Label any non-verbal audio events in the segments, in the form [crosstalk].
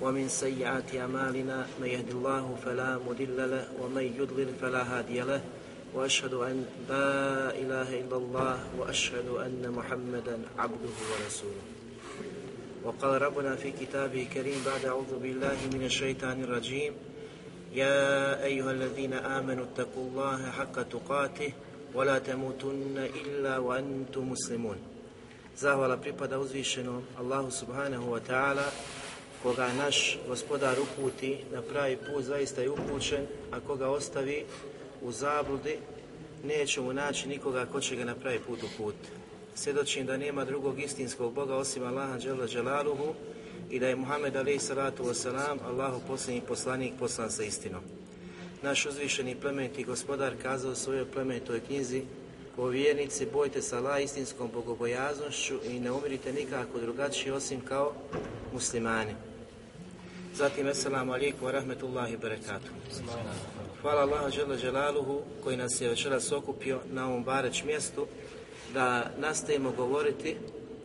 ومن سيئات أعمالنا من يهد الله فلا مضل له ومن يضلل فلا هادي له وأشهد أن لا إله إلا الله وأشهد أن محمدا عبده ورسوله. وقال ربنا في كتابه الكريم بعد أعوذ بالله من الشيطان الرجيم يا أيها الذين آمنوا اتقوا الله حق تقاته ولا تموتن إلا وأنتم مسلمون. Zahvala pripada uzvišenom Allahu subhanahu wa ta'ala koga naš gospodar uputi na pravi put zaista je upućen, a koga ostavi u zabludi neće mu naći nikoga ko će ga na pravi put uputiti. Svjedočim da nema drugog istinskog Boga osim Allaha Đela Đelaluhu i da je Muhammed alaih salatu wasalam Allahu posljednji poslanik poslan sa istinom. Naš uzvišeni plemeniti gospodar kazao u svojoj plemenitoj knjizi o vjernici, bojte se Allah istinskom bogobojaznošću i ne umirite nikako drugačije osim kao muslimani. Zatim, assalamu alaikum wa rahmetullahi wa barakatuh. Hvala Allahu Đela Đelaluhu koji nas je večeras okupio na ovom bareć mjestu da nastavimo govoriti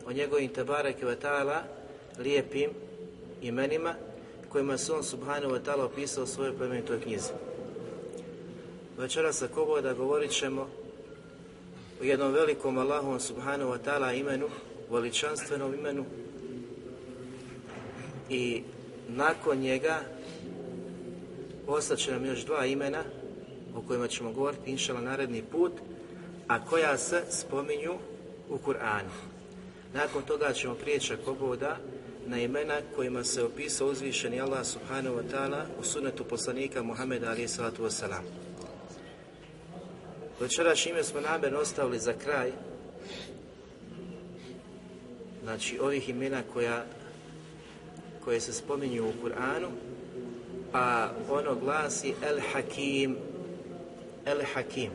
o njegovim tebareke wa ta'ala lijepim imenima kojima se on subhanahu wa ta'ala opisao u svojoj plemenitoj knjizi. Večeras ako da govorit ćemo o jednom velikom Allahom subhanahu wa ta'ala imenu, veličanstvenom imenu i nakon njega ostaće nam još dva imena o kojima ćemo govoriti inšala naredni put, a koja se spominju u Kur'anu. Nakon toga ćemo prijeći ako boda na imena kojima se opisao uzvišeni Allah subhanahu wa ta'ala u sunetu poslanika Muhammeda alaih salatu wasalam. Večeras ime smo namjerno ostavili za kraj, znači ovih imena koja, koje se spominju u Kur'anu, a ono glasi El Hakim, El Hakim.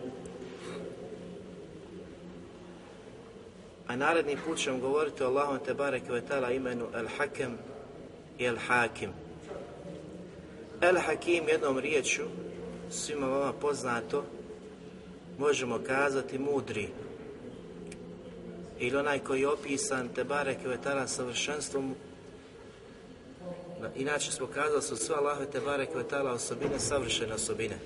A naredni put ćemo govoriti o Allahom te ta'ala imenu El Hakem i El Hakim. El Hakim jednom riječu, svima vama poznato, možemo kazati mudri ili onaj koji je opisan te bareke ve ta'ala savršenstvom Inače smo kazali su sve Allahove te bareke ve ta'ala osobine savršene osobine.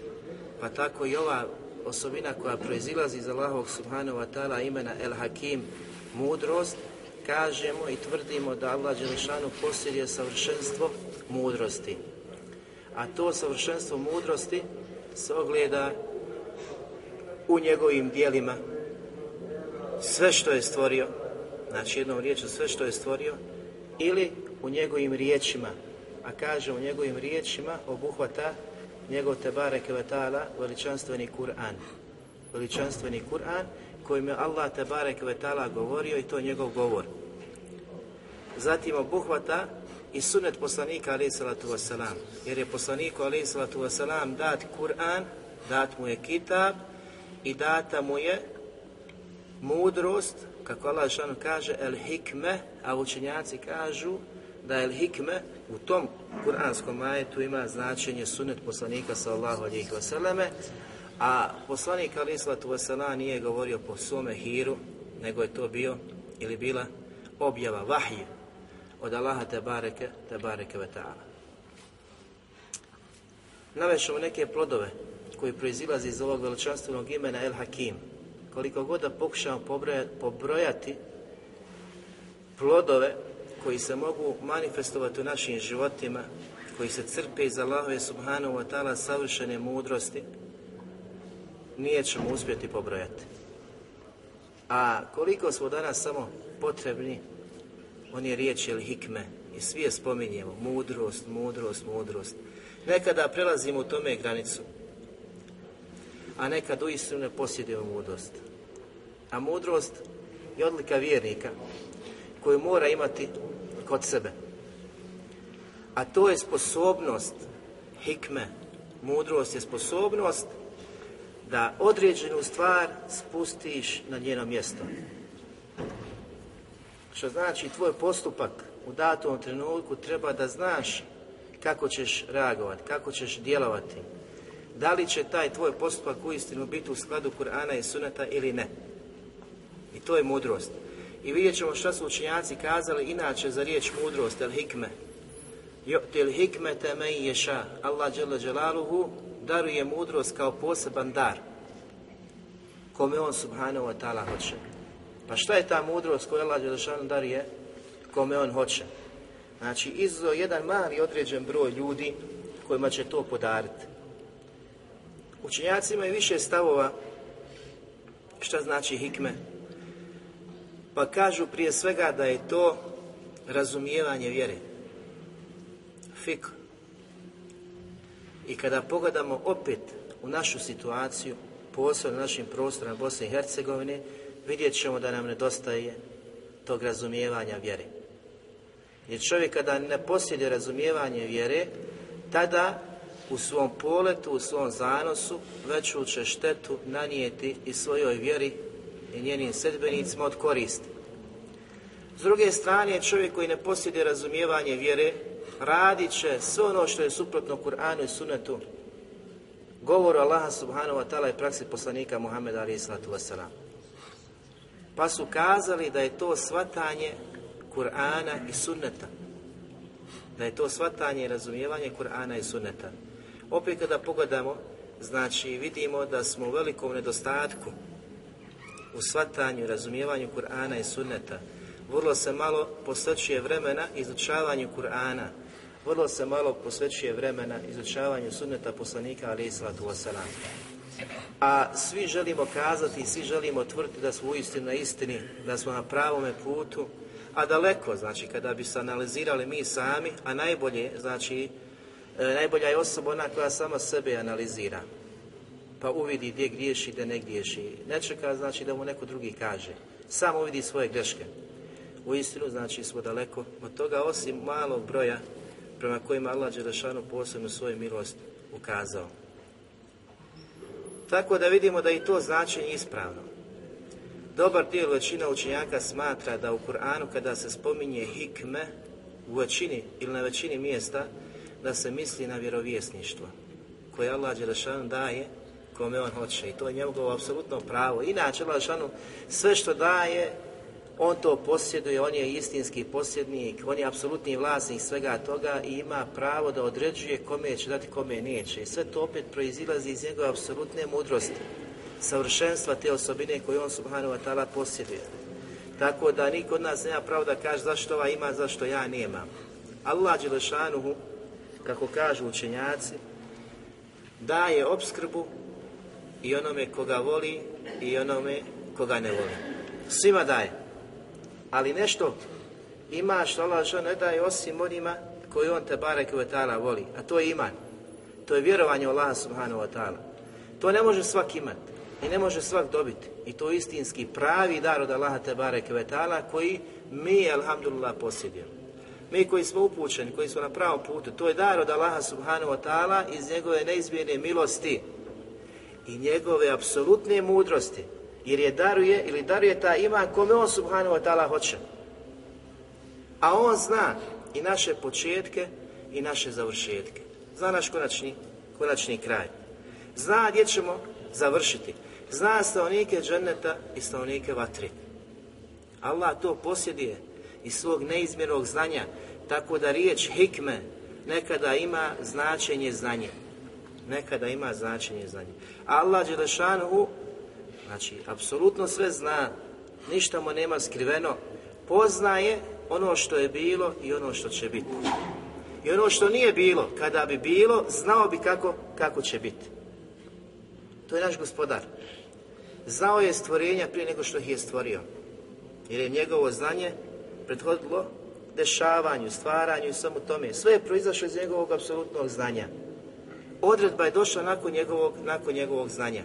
Pa tako i ova osobina koja proizilazi iz Allahovog subhanahu wa ta'ala imena El Hakim, mudrost, kažemo i tvrdimo da Allah Đelešanu posjeduje savršenstvo mudrosti. A to savršenstvo mudrosti se ogleda u njegovim dijelima sve što je stvorio, znači jednom riječu sve što je stvorio, ili u njegovim riječima, a kaže u njegovim riječima obuhvata njegov Tebare Kvetala veličanstveni Kur'an. Veličanstveni Kur'an kojim je Allah Tebare Kvetala govorio i to je njegov govor. Zatim obuhvata i sunet poslanika alaih salatu wasalam, jer je poslaniku alaih salatu wasalam dat Kur'an, dat mu je kitab i data mu je mudrost, kako Allah kaže, el hikme, a učenjaci kažu da el hikme u tom kuranskom majetu ima značenje sunet poslanika sallahu alihi vseleme, a poslanik alihi sallatu wasalam nije govorio po svome hiru, nego je to bio ili bila objava, vahije od Allaha te bareke, te bareke ve ta'ala. Navešemo neke plodove koji proizilazi iz ovog veličanstvenog imena El Hakim. Koliko god da pokušamo pobrojati plodove koji se mogu manifestovati u našim životima, koji se crpe iz Allahove subhanahu wa ta'ala savršene mudrosti, nijećemo uspjeti pobrojati. A koliko smo danas samo potrebni, on je riječ ili hikme, i svi je spominjemo, mudrost, mudrost, mudrost. Nekada prelazimo u tome granicu, a nekad uistinu ne posjedujemo mudrost. A mudrost je odlika vjernika koju mora imati kod sebe. A to je sposobnost hikme, mudrost je sposobnost da određenu stvar spustiš na njeno mjesto. Što znači tvoj postupak u datom trenutku treba da znaš kako ćeš reagovati, kako ćeš djelovati. Da li će taj tvoj postupak uistinu biti u skladu Kur'ana i Suneta ili ne. I to je mudrost. I vidjet ćemo što su učenjaci kazali inače za riječ mudrost, el hikme. Til hikme me ješa. Allah dželle daruje mudrost kao poseban dar. Kome on subhanahu wa ta'ala hoće. Pa šta je ta mudrost koju Allah dželle daruje kome on hoće? Znači, izuzo jedan mali određen broj ljudi kojima će to podariti. Učenjaci imaju više stavova šta znači hikme. Pa kažu prije svega da je to razumijevanje vjere. Fik. I kada pogledamo opet u našu situaciju, posebno na našim prostorima Bosne i Hercegovine, vidjet ćemo da nam nedostaje tog razumijevanja vjere. Jer čovjek kada ne posjeduje razumijevanje vjere, tada u svom poletu, u svom zanosu, veću će štetu nanijeti i svojoj vjeri i njenim sedbenicima od koristi. S druge strane, čovjek koji ne posjeduje razumijevanje vjere, radit će sve ono što je suprotno Kur'anu i Sunetu, govoru Allaha subhanahu wa ta'ala i praksi poslanika Muhammeda alaihi sallatu wasalam. Pa su kazali da je to svatanje Kur'ana i Sunneta. Da je to svatanje i razumijevanje Kur'ana i Sunneta. Opet kada pogledamo, znači vidimo da smo u velikom nedostatku u svatanju i razumijevanju Kur'ana i Sunneta. Vrlo se malo posvećuje vremena izučavanju Kur'ana. Vrlo se malo posvećuje vremena izučavanju Sunneta poslanika ali salatu wasalam. A svi želimo kazati, svi želimo tvrditi da smo uistinu na istini, da smo na pravome putu, a daleko, znači kada bi se analizirali mi sami, a najbolje, znači e, najbolja je osoba ona koja sama sebe analizira, pa uvidi gdje griješi, gdje ne griješi. Ne čeka, znači da mu neko drugi kaže. Samo uvidi svoje greške. U istinu, znači, smo daleko od toga, osim malog broja prema kojima Allah Đelešanu posebno svoju milost ukazao. Tako da vidimo da i to značenje ispravno. Dobar dio većina učenjaka smatra da u Kur'anu kada se spominje hikme u većini ili na većini mjesta da se misli na vjerovjesništvo koje Allah Đelešanu daje kome on hoće i to je njegovo apsolutno pravo. Inače Đelešanu sve što daje on to posjeduje, on je istinski posjednik, on je apsolutni vlasnik svega toga i ima pravo da određuje kome će dati, kome neće. I sve to opet proizilazi iz njegove apsolutne mudrosti savršenstva te osobine koje on subhanahu wa ta'ala posjeduje. Tako da niko od nas nema pravo da kaže zašto ova ima, zašto ja nemam. Allah Đelešanuhu, kako kažu učenjaci, daje obskrbu i onome koga voli i onome koga ne voli. Svima daje. Ali nešto ima što Allah ne daje osim onima koji on te barek ta'ala voli. A to je iman. To je vjerovanje u subhanahu wa ta'ala. To ne može svak imati. I ne može svak dobiti. I to je istinski pravi dar od Allaha te bareke vetala koji mi, alhamdulillah, posjedujemo. Mi koji smo upućeni, koji smo na pravom putu, to je dar od Allaha subhanahu wa ta'ala iz njegove neizmjerne milosti i njegove apsolutne mudrosti. Jer je daruje ili daruje ta ima kome on subhanahu wa ta'ala hoće. A on zna i naše početke i naše završetke. Zna naš konačni, konačni kraj. Zna gdje ćemo završiti. Zna stanovnike dženeta i stanovnike vatri. Allah to posjeduje iz svog neizmjernog znanja, tako da riječ hikme nekada ima značenje znanje. Nekada ima značenje znanje. Allah Đelešanu, znači, apsolutno sve zna, ništa mu nema skriveno, poznaje ono što je bilo i ono što će biti. I ono što nije bilo, kada bi bilo, znao bi kako, kako će biti. To je naš gospodar. Znao je stvorenja prije nego što ih je stvorio. Jer je njegovo znanje prethodilo dešavanju, stvaranju i samo tome. Sve je proizašlo iz njegovog apsolutnog znanja. Odredba je došla nakon njegovog, nakon njegovog znanja.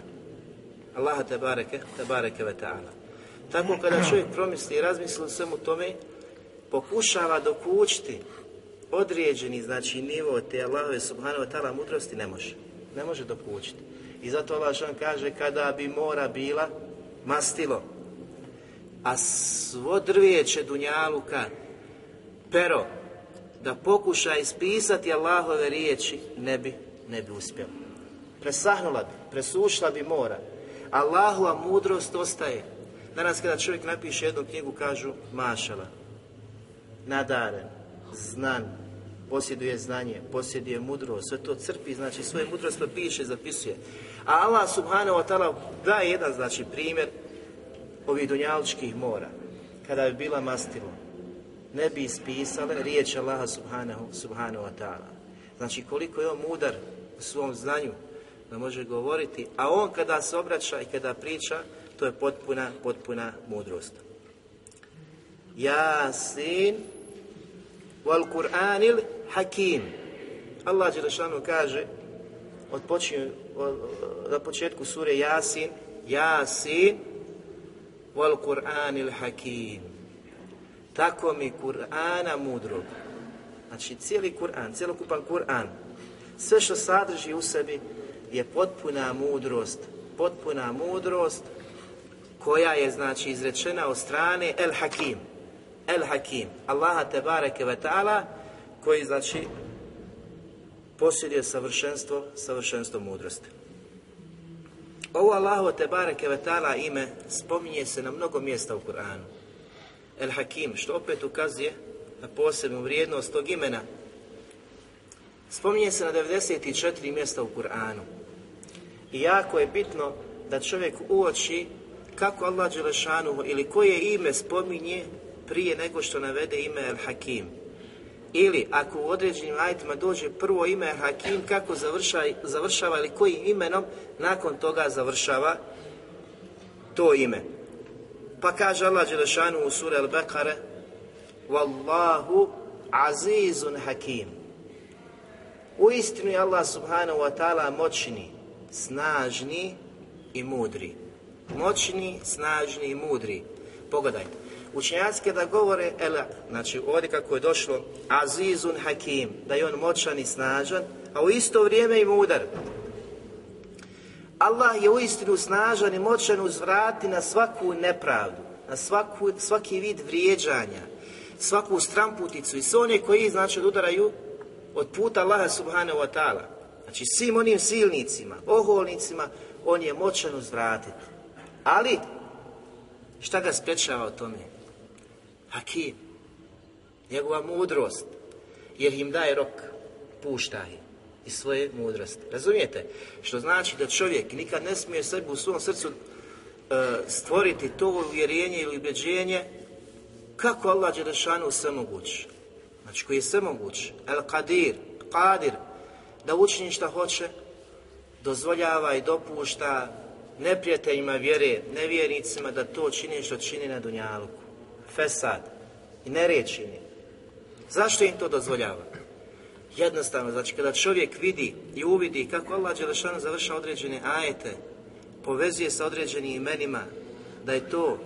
Allaha te bareke, te bareke ve ta'ala. Tako kada čovjek promisli i razmisli o svemu tome, pokušava dokučiti određeni znači nivo te Allahove subhanahu ta'ala mudrosti ne može. Ne može dokučiti. I zato Allah žan kaže kada bi mora bila mastilo, a svo drvijeće dunjaluka, pero, da pokuša ispisati Allahove riječi, ne bi, ne bi uspjela. Presahnula bi, presušla bi mora. Allahova mudrost ostaje. Danas kada čovjek napiše jednu knjigu, kažu mašala, nadaren, znan, posjeduje znanje, posjeduje mudrost, sve to crpi, znači svoje mudrost piše, zapisuje. A Allah subhanahu wa ta'ala daje jedan, znači, primjer ovih dunjaličkih mora. Kada bi bila mastilo, ne bi ispisale riječ Allaha subhanahu, subhanahu wa ta'ala. Znači, koliko je on mudar u svom znanju, da može govoriti, a on kada se obraća i kada priča, to je potpuna, potpuna mudrost. Jasin wal Kur'anil hakim. Allah Đelešanu kaže od počinju, na početku sure Jasin, Jasin wal Kur'anil hakim. Tako mi Kur'ana mudrog. Znači cijeli Kur'an, cjelokupan Kur'an, sve što sadrži u sebi je potpuna mudrost, potpuna mudrost koja je znači izrečena od strane El Hakim. El Hakim, Allaha te bareke ve ta'ala, koji znači posjeduje savršenstvo, savršenstvo mudrosti. Ovo Allahu te bareke ve ta'ala ime spominje se na mnogo mjesta u Kur'anu. El Hakim, što opet ukazuje na posebnu vrijednost tog imena. Spominje se na 94 mjesta u Kur'anu. I jako je bitno da čovjek uoči kako Allah Đelešanu ili koje ime spominje prije nego što navede ime El Hakim. Ili ako u određenim ajitima dođe prvo ime El Hakim, kako završava, završava ili kojim imenom nakon toga završava to ime. Pa kaže Allah Đelešanu u suri Al-Bekare Wallahu azizun hakim. U istinu je Allah subhanahu wa ta'ala moćni, snažni i mudri. Moćni, snažni i mudri. Pogledajte. Učenjaci kada govore, ela, znači ovdje kako je došlo, azizun hakim, da je on moćan i snažan, a u isto vrijeme i mudar. Allah je uistinu snažan i moćan uzvrati na svaku nepravdu, na svaku, svaki vid vrijeđanja, svaku stramputicu i sve one koji znači udaraju od puta Allaha subhanahu wa ta'ala. Znači svim onim silnicima, oholnicima, on je moćan uzvratiti. Ali, šta ga sprečava o tome? Hakim, njegova mudrost, jer im daje rok, pušta ih iz svoje mudrosti. Razumijete? Što znači da čovjek nikad ne smije sebi u svom srcu e, stvoriti to uvjerenje ili ubjeđenje kako Allah Đelešanu sve moguć. Znači koji je sve moguć. El Qadir, Qadir, da učini šta hoće, dozvoljava i dopušta neprijateljima vjere, nevjernicima da to čini što čini na Dunjaluku. Fesad i nerečini. Zašto im to dozvoljava? Jednostavno, znači kada čovjek vidi i uvidi kako Allah Đelešanu završa određene ajete, povezuje sa određenim imenima, da je to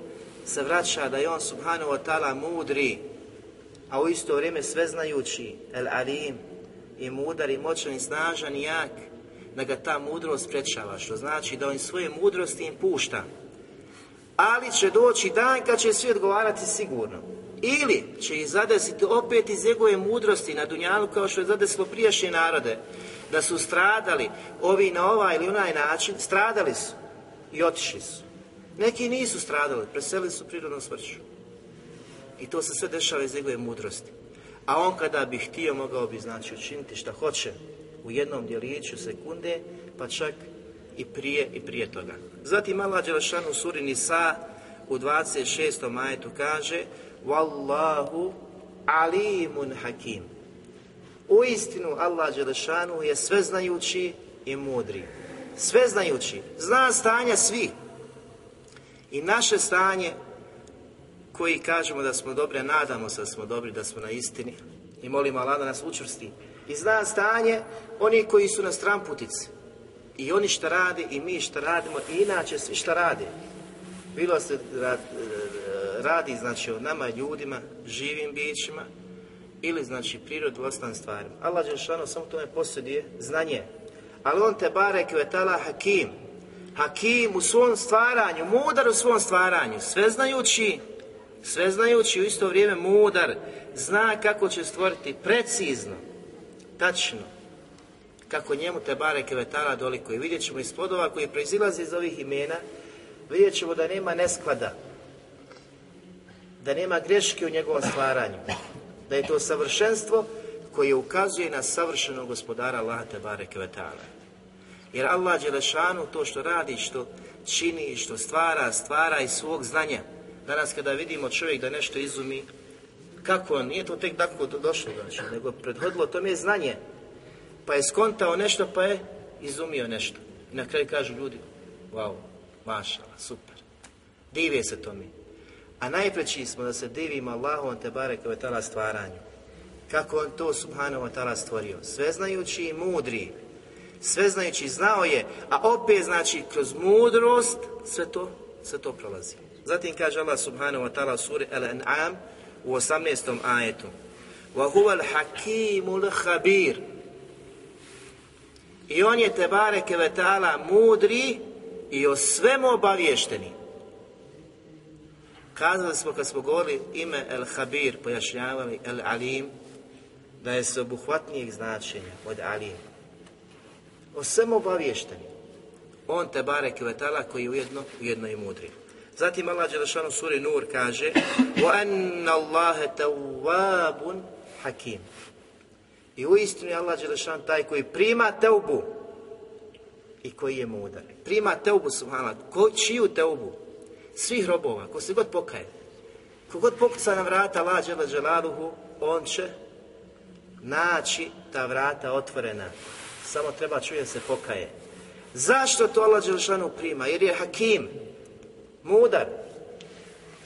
se vraća, da je on subhanahu wa ta'ala mudri, a u isto vrijeme sveznajući, el alim, i mudar i moćan i snažan i jak, da ga ta mudrost sprečava, što znači da on svoje mudrosti im pušta. Ali će doći dan kad će svi odgovarati sigurno. Ili će ih zadesiti opet iz njegove mudrosti na Dunjanu kao što je zadesilo prijašnje narode, da su stradali ovi na ovaj ili onaj način, stradali su i otišli su. Neki nisu stradali, preselili su prirodnom smrću. I to se sve dešava iz njegove mudrosti. A on kada bi htio, mogao bi znači učiniti šta hoće u jednom djeliću sekunde, pa čak i prije i prije toga. Zatim Allah Đelešanu u suri Nisa u 26. majetu kaže Wallahu alimun hakim. U istinu Allah Đelešanu je sveznajući i mudri. sve znajući, zna stanja svi. I naše stanje koji kažemo da smo dobri, nadamo se da smo dobri, da smo na istini i molimo Allah da nas učvrsti. I zna stanje oni koji su na stramputici. I oni šta rade i mi šta radimo i inače svi šta rade. Bilo se radi znači o nama ljudima, živim bićima ili znači prirodu ostalim stvarima. Allah Đelšanu samo tome posjeduje znanje. Ali on te bare kvetala hakim. Hakim u svom stvaranju, mudar u svom stvaranju, sveznajući, sveznajući u isto vrijeme mudar, zna kako će stvoriti precizno, tačno, kako njemu te bare kvetala doliko. I vidjet ćemo iz podova koji proizilaze iz ovih imena, vidjet ćemo da nema nesklada, da nema greške u njegovom stvaranju, da je to savršenstvo koje ukazuje na savršenog gospodara Allaha te bareke Jer Allah Đelešanu to što radi, što čini, što stvara, stvara iz svog znanja. Danas kada vidimo čovjek da nešto izumi, kako on, nije to tek tako došlo, znači, nego prethodilo tome je znanje. Pa je skontao nešto, pa je izumio nešto. I na kraju kažu ljudi, wow, mašala, super. Dive se to mi. A najpreći smo da se divimo Allahom te barek tala stvaranju. Kako on to subhanahu wa ta'ala stvorio. Sveznajući i mudri. Sveznajući znao je, a opet znači kroz mudrost sve to, sve to prolazi. Zatim kaže Allah subhanahu wa ta'ala suri Al-An'am u 18. ajetu. Huwa al-hakimul khabir. I on je te bareke mudri i o svemu obavješteni. Kazali smo kad smo govorili ime El Habir, pojašnjavali El Alim, da je obuhvatnijeg značenja od Alim. O svemu obavješteni. On te bare kvetala koji ujedno, ujedno i mudri. Zatim Allah Đelešanu suri Nur kaže وَأَنَّ اللَّهَ تَوَّابٌ hakim. I uistinu je Allah Đelešan taj koji prima teubu i koji je mudar. Prima teubu, subhanallah. Ko, čiju teubu? svih robova, ko se god pokaje, god pokuca na vrata lađe Đelaluhu, on će naći ta vrata otvorena. Samo treba čuje se pokaje. Zašto to Allah Đelšanu prima? Jer je hakim, mudar,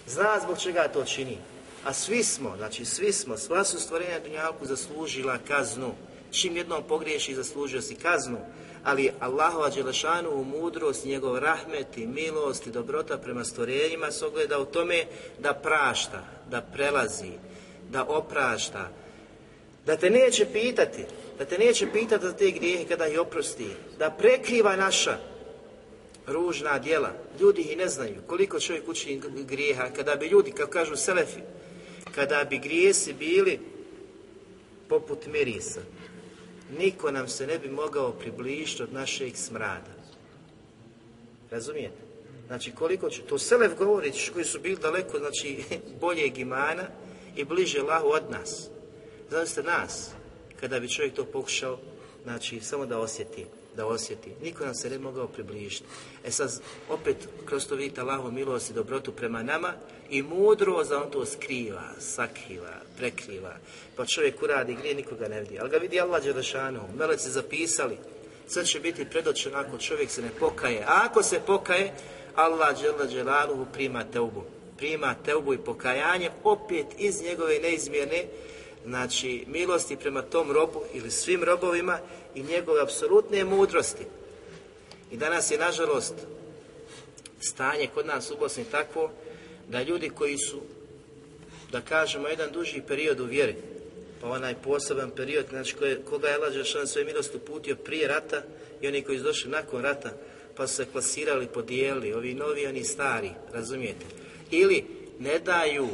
zna zbog čega to čini. A svi smo, znači svi smo, sva su stvorenja Dunjalku zaslužila kaznu. Čim jednom pogriješi, zaslužio si kaznu ali Allahova Đelešanu u mudrost, njegov rahmet i milost i dobrota prema stvorenjima se ogleda u tome da prašta, da prelazi, da oprašta, da te neće pitati, da te neće pitati za te grijehe kada ih oprosti, da prekriva naša ružna djela. Ljudi ih ne znaju koliko čovjek učini grijeha, kada bi ljudi, kao kažu selefi, kada bi grijesi bili poput mirisa, niko nam se ne bi mogao približiti od našeg smrada. Razumijete? Znači koliko će, to Selef govori koji su bili daleko, znači [laughs] boljeg imana i bliže lahu od nas. Znači nas, kada bi čovjek to pokušao, znači samo da osjeti, da osjeti. Niko nam se ne mogao približiti. E sad, opet, kroz to vidite Allahu milost i dobrotu prema nama i mudro za on to skriva, sakriva, prekriva. Pa čovjek uradi grije, nikoga ne vidi. Ali ga vidi Allah Đelešanu, meleci zapisali. Sve će biti predočen ako čovjek se ne pokaje. A ako se pokaje, Allah Đelešanu prima teubu. Prima teubu i pokajanje opet iz njegove neizmjerne znači milosti prema tom robu ili svim robovima i njegove apsolutne mudrosti. I danas je nažalost stanje kod nas u Bosni takvo da ljudi koji su, da kažemo, jedan duži period u vjeri, pa onaj poseban period, znači koga je Allah što svoje milost uputio prije rata i oni koji su došli nakon rata, pa su se klasirali, podijelili, ovi novi, oni stari, razumijete? Ili ne daju,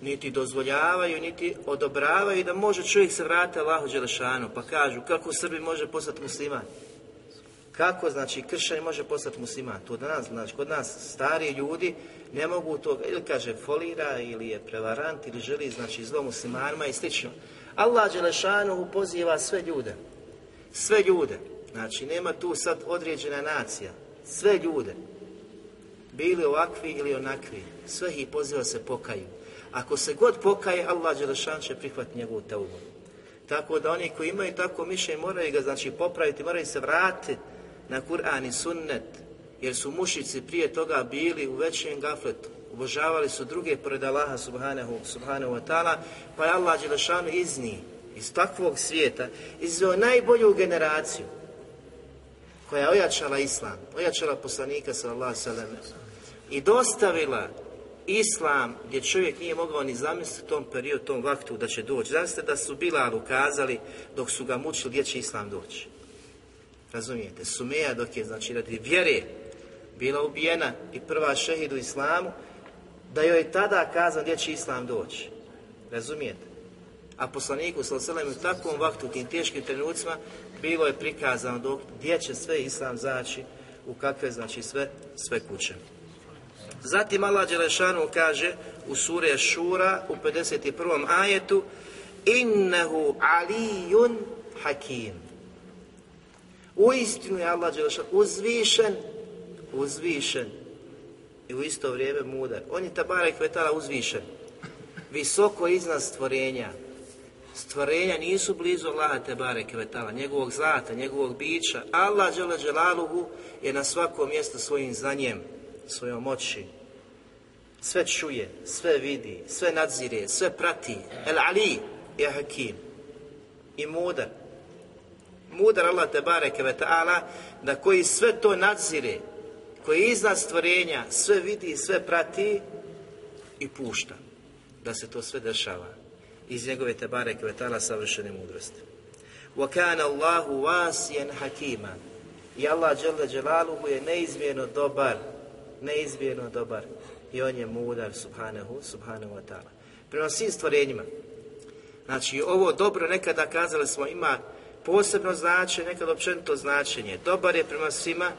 niti dozvoljavaju, niti odobravaju da može čovjek se vratiti Allahu Đelešanu, pa kažu kako u Srbiji može postati musliman. Kako, znači, kršćan može postati musliman? To danas, znači, kod nas stari ljudi ne mogu to, ili kaže folira, ili je prevarant, ili želi, znači, zlo muslimanima i slično. Allah Đelešanu poziva sve ljude. Sve ljude. Znači, nema tu sad određena nacija. Sve ljude. Bili ovakvi ili onakvi. Sve ih poziva se pokaju. Ako se god pokaje, Allah Đelešan će prihvatiti njegovu teubu. Tako da oni koji imaju tako mišljenje moraju ga znači popraviti, moraju se vratiti na Kur'an i sunnet, jer su mušici prije toga bili u većem gafletu. Obožavali su druge pored Allaha subhanahu, subhanahu wa ta'ala, pa je Allah Đelešanu iz njih, iz takvog svijeta, izveo najbolju generaciju koja je ojačala Islam, ojačala poslanika sallallahu sallam i dostavila Islam gdje čovjek nije mogao ni zamisliti u tom periodu, tom vaktu da će doći. Zamislite da su Bilalu kazali dok su ga mučili gdje će Islam doći. Razumijete? Sumeja dok je, znači, radi vjere bila ubijena i prva šehid u Islamu, da joj je tada kazan gdje će Islam doći. Razumijete? A poslaniku sallallahu u takvom vaktu, u tim teškim trenucima, bilo je prikazano dok, gdje će sve Islam zaći, u kakve, znači, sve, sve kuće. Zatim Allah Đelešanu kaže u sure Šura u 51. ajetu Innehu alijun hakim. U istinu je Allah Đelešanu uzvišen, uzvišen i u isto vrijeme mudar. On je tabarek vetala uzvišen. Visoko iznad stvorenja. Stvorenja nisu blizu Allaha Tebare Kvetala, njegovog zlata, njegovog bića. Allah Đelaluhu je na svakom mjestu svojim znanjem, svojom moći. Sve čuje, sve vidi, sve nadzire, sve prati. El Ali je Hakim i mudar. Mudar Allah te bareke ve ta'ala da koji sve to nadzire, koji iznad stvorenja sve vidi, sve prati i pušta da se to sve dešava iz njegove te bareke ve ta'ala savršene mudrosti. Wa kana Allahu wasiyan hakima. I Allah je neizmjerno dobar, neizmjerno dobar i on je mudar subhanahu, subhanahu wa ta'ala. Prema svim stvorenjima. Znači ovo dobro nekada kazali smo ima posebno značenje, nekad općenito značenje. Dobar je prema svima,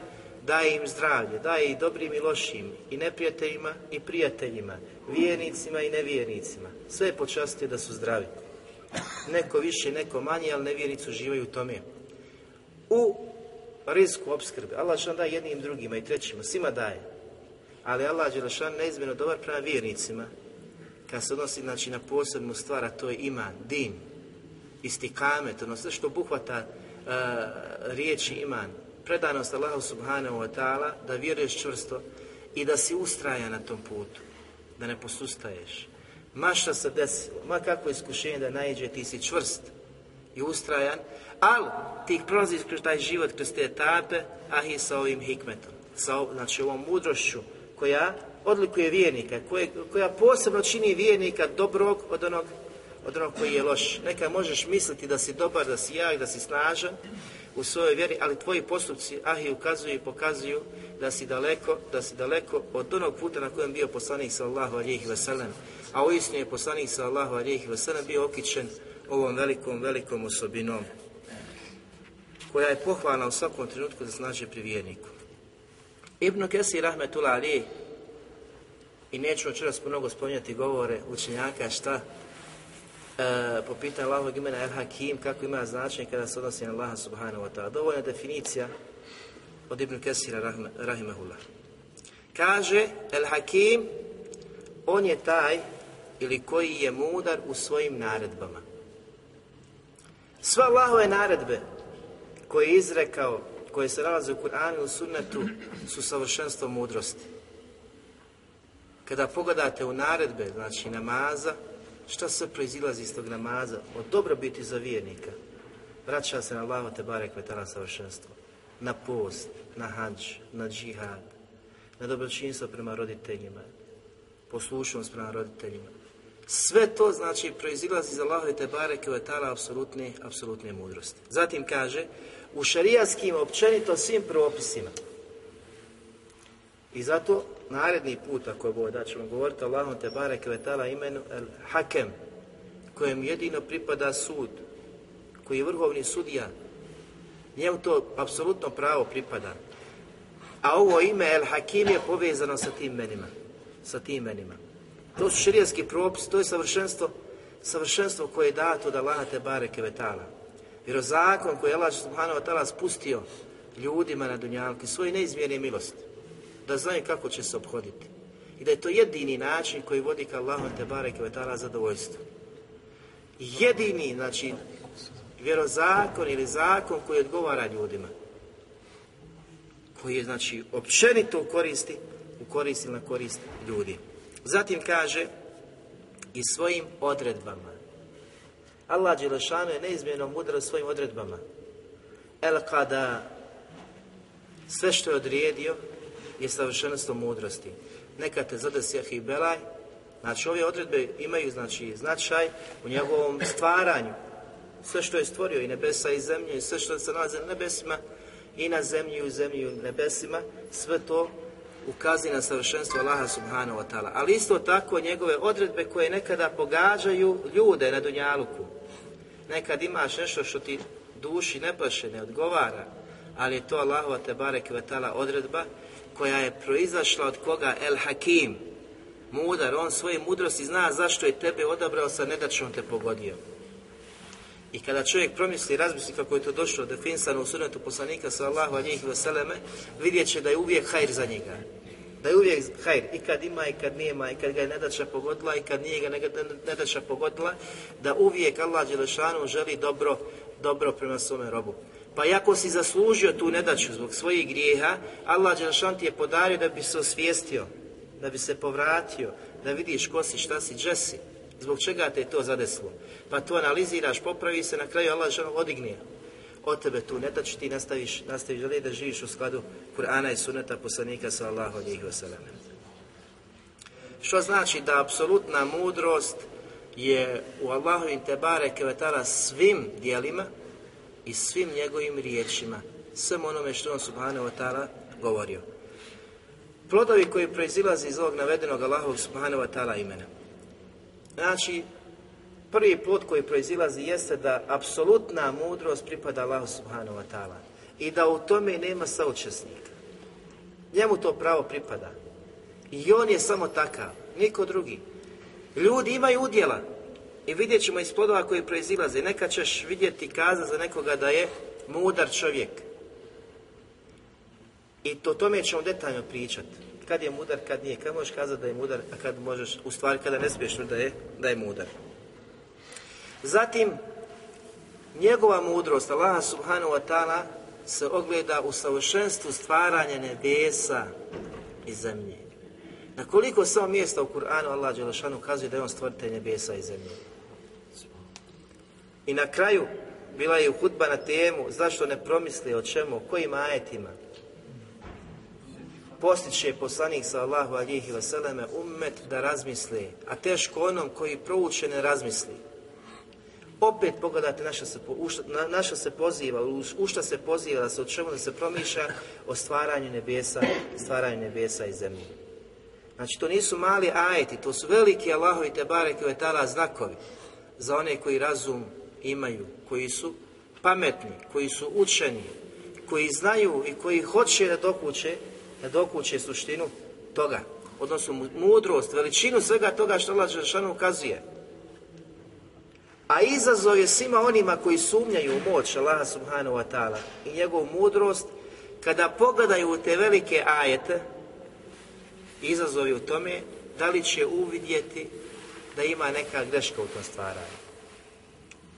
daje im zdravlje, daje i dobrim i lošim, i neprijateljima i prijateljima, vjernicima i nevjernicima. Sve je počastio da su zdravi. Neko više, neko manje, ali nevjernici uživaju u tome. U risku obskrbe. Allah što daje jednim drugima i trećima, svima daje. Ali Allah Đelešan neizmjerno dobar prema vjernicima, kad se odnosi znači, na posebnu stvar, a to je iman, din, istikamet, ono sve što obuhvata uh, riječi iman, predanost Allahu subhanahu wa ta'ala, da vjeruješ čvrsto i da si ustraja na tom putu, da ne posustaješ. Ma šta se desilo, ma kako iskušenje da naiđe, ti si čvrst i ustrajan, ali ti prolaziš kroz taj život, kroz te etape, a i sa ovim hikmetom, sa, znači ovom mudrošću koja odlikuje vjernika, koja posebno čini vjernika dobrog od onog, od onog koji je loš. Neka možeš misliti da si dobar, da si jak, da si snažan u svojoj vjeri, ali tvoji postupci ahi ukazuju i pokazuju da si daleko, da si daleko od onog puta na kojem bio poslanik sallallahu alihi wasallam. A uistinu je poslanik sallallahu alihi wasallam bio okićen ovom velikom, velikom osobinom koja je pohvalna u svakom trenutku da znači pri vjerniku. Ibn Kesir Rahmetullah Ali i neću večeras mnogo spominjati govore učenjaka šta e, po pitanju Allahovog imena El Hakim, kako ima značenje kada se odnosi na Allaha subhanahu wa ta'ala. Dovoljna definicija od Ibn Kesira rahme. Kaže El Hakim, on je taj ili koji je mudar u svojim naredbama. Sva Allahove naredbe koje je izrekao koje se nalaze u Kur'anu i u sunnetu su savršenstvo mudrosti. Kada pogledate u naredbe, znači namaza, šta se proizilazi iz tog namaza? Od dobrobiti za vjernika. Vraća se na Allaho te barek vetala savršenstvo. Na post, na hađ, na džihad, na dobročinstvo prema roditeljima, poslušnost prema roditeljima. Sve to znači proizilazi iz Allahove te bareke vetala apsolutne, apsolutne mudrosti. Zatim kaže, u šarijaskim općenito svim propisima. I zato naredni put, ako Bog da ćemo govoriti Allahom te barek vetala imenu el hakem, kojem jedino pripada sud, koji je vrhovni sudija, njemu to apsolutno pravo pripada. A ovo ime El Hakim je povezano sa tim imenima. Sa tim imenima. To su širijanski propis, to je savršenstvo, savršenstvo koje je dato od Allaha te bareke vetala. Vjerozakon koji je Allah subhanahu wa ta'ala spustio ljudima na dunjalki, svoje neizmjerne milosti, da znaju kako će se obhoditi. I da je to jedini način koji vodi ka Allahu te bareke ve ta'ala zadovoljstvo. Jedini, znači, vjerozakon ili zakon koji odgovara ljudima. koji je znači općenito u koristi, u korist ili na korist ljudi. Zatim kaže i svojim odredbama. Allah Đelešanu je neizmjerno mudro svojim odredbama. El kada sve što je odrijedio je savršenstvo mudrosti. Neka te zadesi i belaj, znači ove odredbe imaju znači značaj u njegovom stvaranju. Sve što je stvorio i nebesa i zemlje i sve što se nalazi na nebesima i na zemlji i u zemlji i u nebesima, sve to ukazuje na savršenstvo Allaha subhanahu wa ta'ala. Ali isto tako njegove odredbe koje nekada pogađaju ljude na Dunjaluku. Nekad nešto što ti duši ne paše, ne odgovara, ali je to Allahova te barek odredba koja je proizašla od koga El Hakim, mudar, on svoje mudrosti zna zašto je tebe odabrao sa nedačom te pogodio. I kada čovjek promisli i razmisli kako je to došlo definisano u sunetu poslanika sallahu alijih vseleme, vidjet će da je uvijek hajr za njega. Da je uvijek hajr i kad ima i kad nema i kad ga je nedača pogodila i kad nije ga nedača pogodila, da uvijek Allah Đelešanu želi dobro, dobro prema svome robu. Pa ako si zaslužio tu nedaću zbog svojih grijeha, Allah Đelešan ti je podario da bi se osvijestio, da bi se povratio, da vidiš ko si, šta si, gdje si. Zbog čega te je to zadeslo? Pa to analiziraš, popravi se, na kraju Allah žena odigne od tebe tu nedaću, ti nastaviš, nastaviš želi da živiš u skladu Kur'ana i suneta poslanika sallahu alihi wasallam. Što znači da apsolutna mudrost je u Allahovim tebare kevetala svim dijelima i svim njegovim riječima, svem onome što on subhanahu wa ta'ala govorio. Plodovi koji proizilaze iz ovog navedenog Allahovog subhanahu wa ta'ala imena. Znači, prvi plod koji proizilazi jeste da apsolutna mudrost pripada Allahu subhanahu wa ta'ala i da u tome nema saučesnika. Njemu to pravo pripada. I on je samo takav, niko drugi. Ljudi imaju udjela, i vidjet ćemo iz plodova koji proizilaze. Neka ćeš vidjeti kaza za nekoga da je mudar čovjek. I to tome ćemo detaljno pričati. Kad je mudar, kad nije. Kad možeš kazati da je mudar, a kad možeš, u stvari kada ne smiješ da je, da je mudar. Zatim, njegova mudrost, Allah subhanahu wa ta'ala, se ogleda u savršenstvu stvaranja nebesa i zemlje. Na koliko samo mjesta u Kur'anu Allah Đelešanu kazuje da je on stvoritelj nebesa i zemlje. I na kraju bila je hudba na temu zašto ne promisli o čemu, o kojim ajetima. Postiće poslanik sa Allahu alihi vseleme umet da razmisli, a teško onom koji prouče ne razmisli. Opet pogledajte naša se, naša se poziva, u šta se poziva da se o čemu da se promišlja o stvaranju nebesa, stvaranju nebesa i zemlje. Znači to nisu mali ajeti, to su veliki Allahovi te bareke znakovi za one koji razum imaju, koji su pametni, koji su učeni, koji znaju i koji hoće da dokuće, da dokuće suštinu toga, odnosno mudrost, veličinu svega toga što Allah Žešanu ukazuje. A izazov je svima onima koji sumnjaju u moć Allaha subhanahu wa ta'ala i njegovu mudrost, kada pogledaju te velike ajete, izazov je u tome da li će uvidjeti da ima neka greška u tom stvaranju.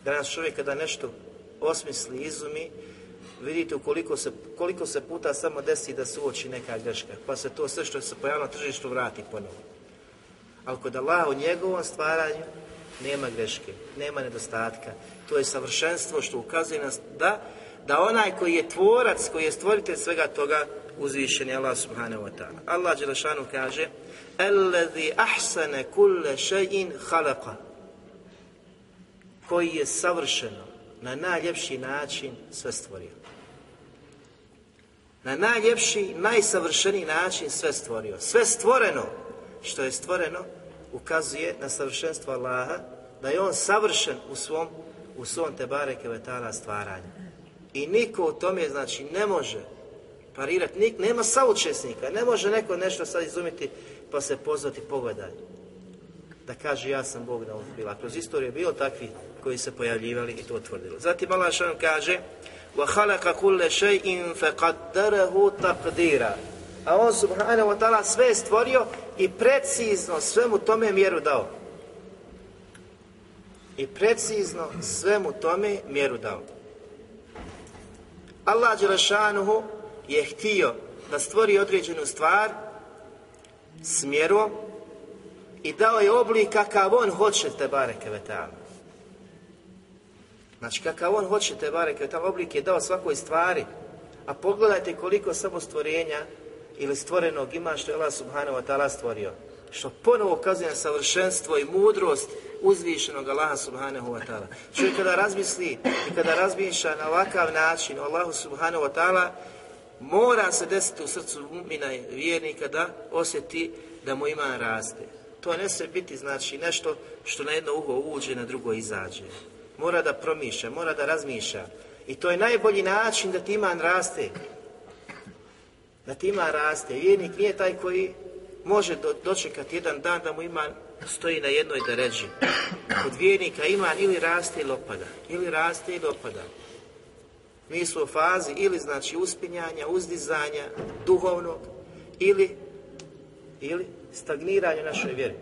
Danas čovjek kada nešto osmisli, izumi, vidite koliko se, koliko se puta samo desi da se uoči neka greška, pa se to sve što se pojavilo na tržištu vrati ponovo. Ali kod Allah u njegovom stvaranju nema greške, nema nedostatka. To je savršenstvo što ukazuje nas da, da onaj koji je tvorac, koji je stvoritelj svega toga, uzvišen je Allah subhanahu wa ta'ala. Allah Đelešanu kaže Alladhi ahsane kulle še'in khalaqa koji je savršeno na najljepši način sve stvorio. Na najljepši, najsavršeniji način sve stvorio. Sve stvoreno što je stvoreno ukazuje na savršenstvo Allaha, da je On savršen u svom, u svom Tebare Kevetala stvaranju. I niko u tome, znači, ne može parirati, nik, nema saučesnika, ne može neko nešto sad izumiti pa se pozvati pogledaj. Da kaže ja sam Bog da on bila. Kroz istoriju je bilo takvi koji se pojavljivali i to tvrdili. Zatim Allah što kaže وَحَلَقَ كُلَّ شَيْءٍ فَقَدَّرَهُ تَقْدِيرًا a on subhanahu wa ta'ala sve je stvorio i precizno svemu tome mjeru dao. I precizno svemu tome mjeru dao. Allah Đelešanuhu je htio da stvori određenu stvar smjerom i dao je oblik kakav on hoće te bareke vetala. Znači kakav on hoće te bareke oblik je dao svakoj stvari. A pogledajte koliko samo stvorenja ili stvorenog ima što je Allah subhanahu wa ta'ala stvorio. Što ponovo ukazuje na savršenstvo i mudrost uzvišenog Allaha subhanahu wa ta'ala. Čovjek kada razmisli i kada razmišlja na ovakav način o Allahu subhanahu wa ta'ala, mora se desiti u srcu mina i vjernika da osjeti da mu iman raste. To ne se biti znači nešto što na jedno uho uđe, na drugo izađe. Mora da promišlja, mora da razmišlja. I to je najbolji način da ti iman raste. Da ti iman raste. Vjernik nije taj koji može do, dočekati jedan dan da mu iman stoji na jednoj deređi. Kod vjernika iman ili raste ili opada. Ili raste ili opada. Mi smo u fazi ili znači uspinjanja, uzdizanja, duhovnog, ili, ili stagniranja našoj vjeri.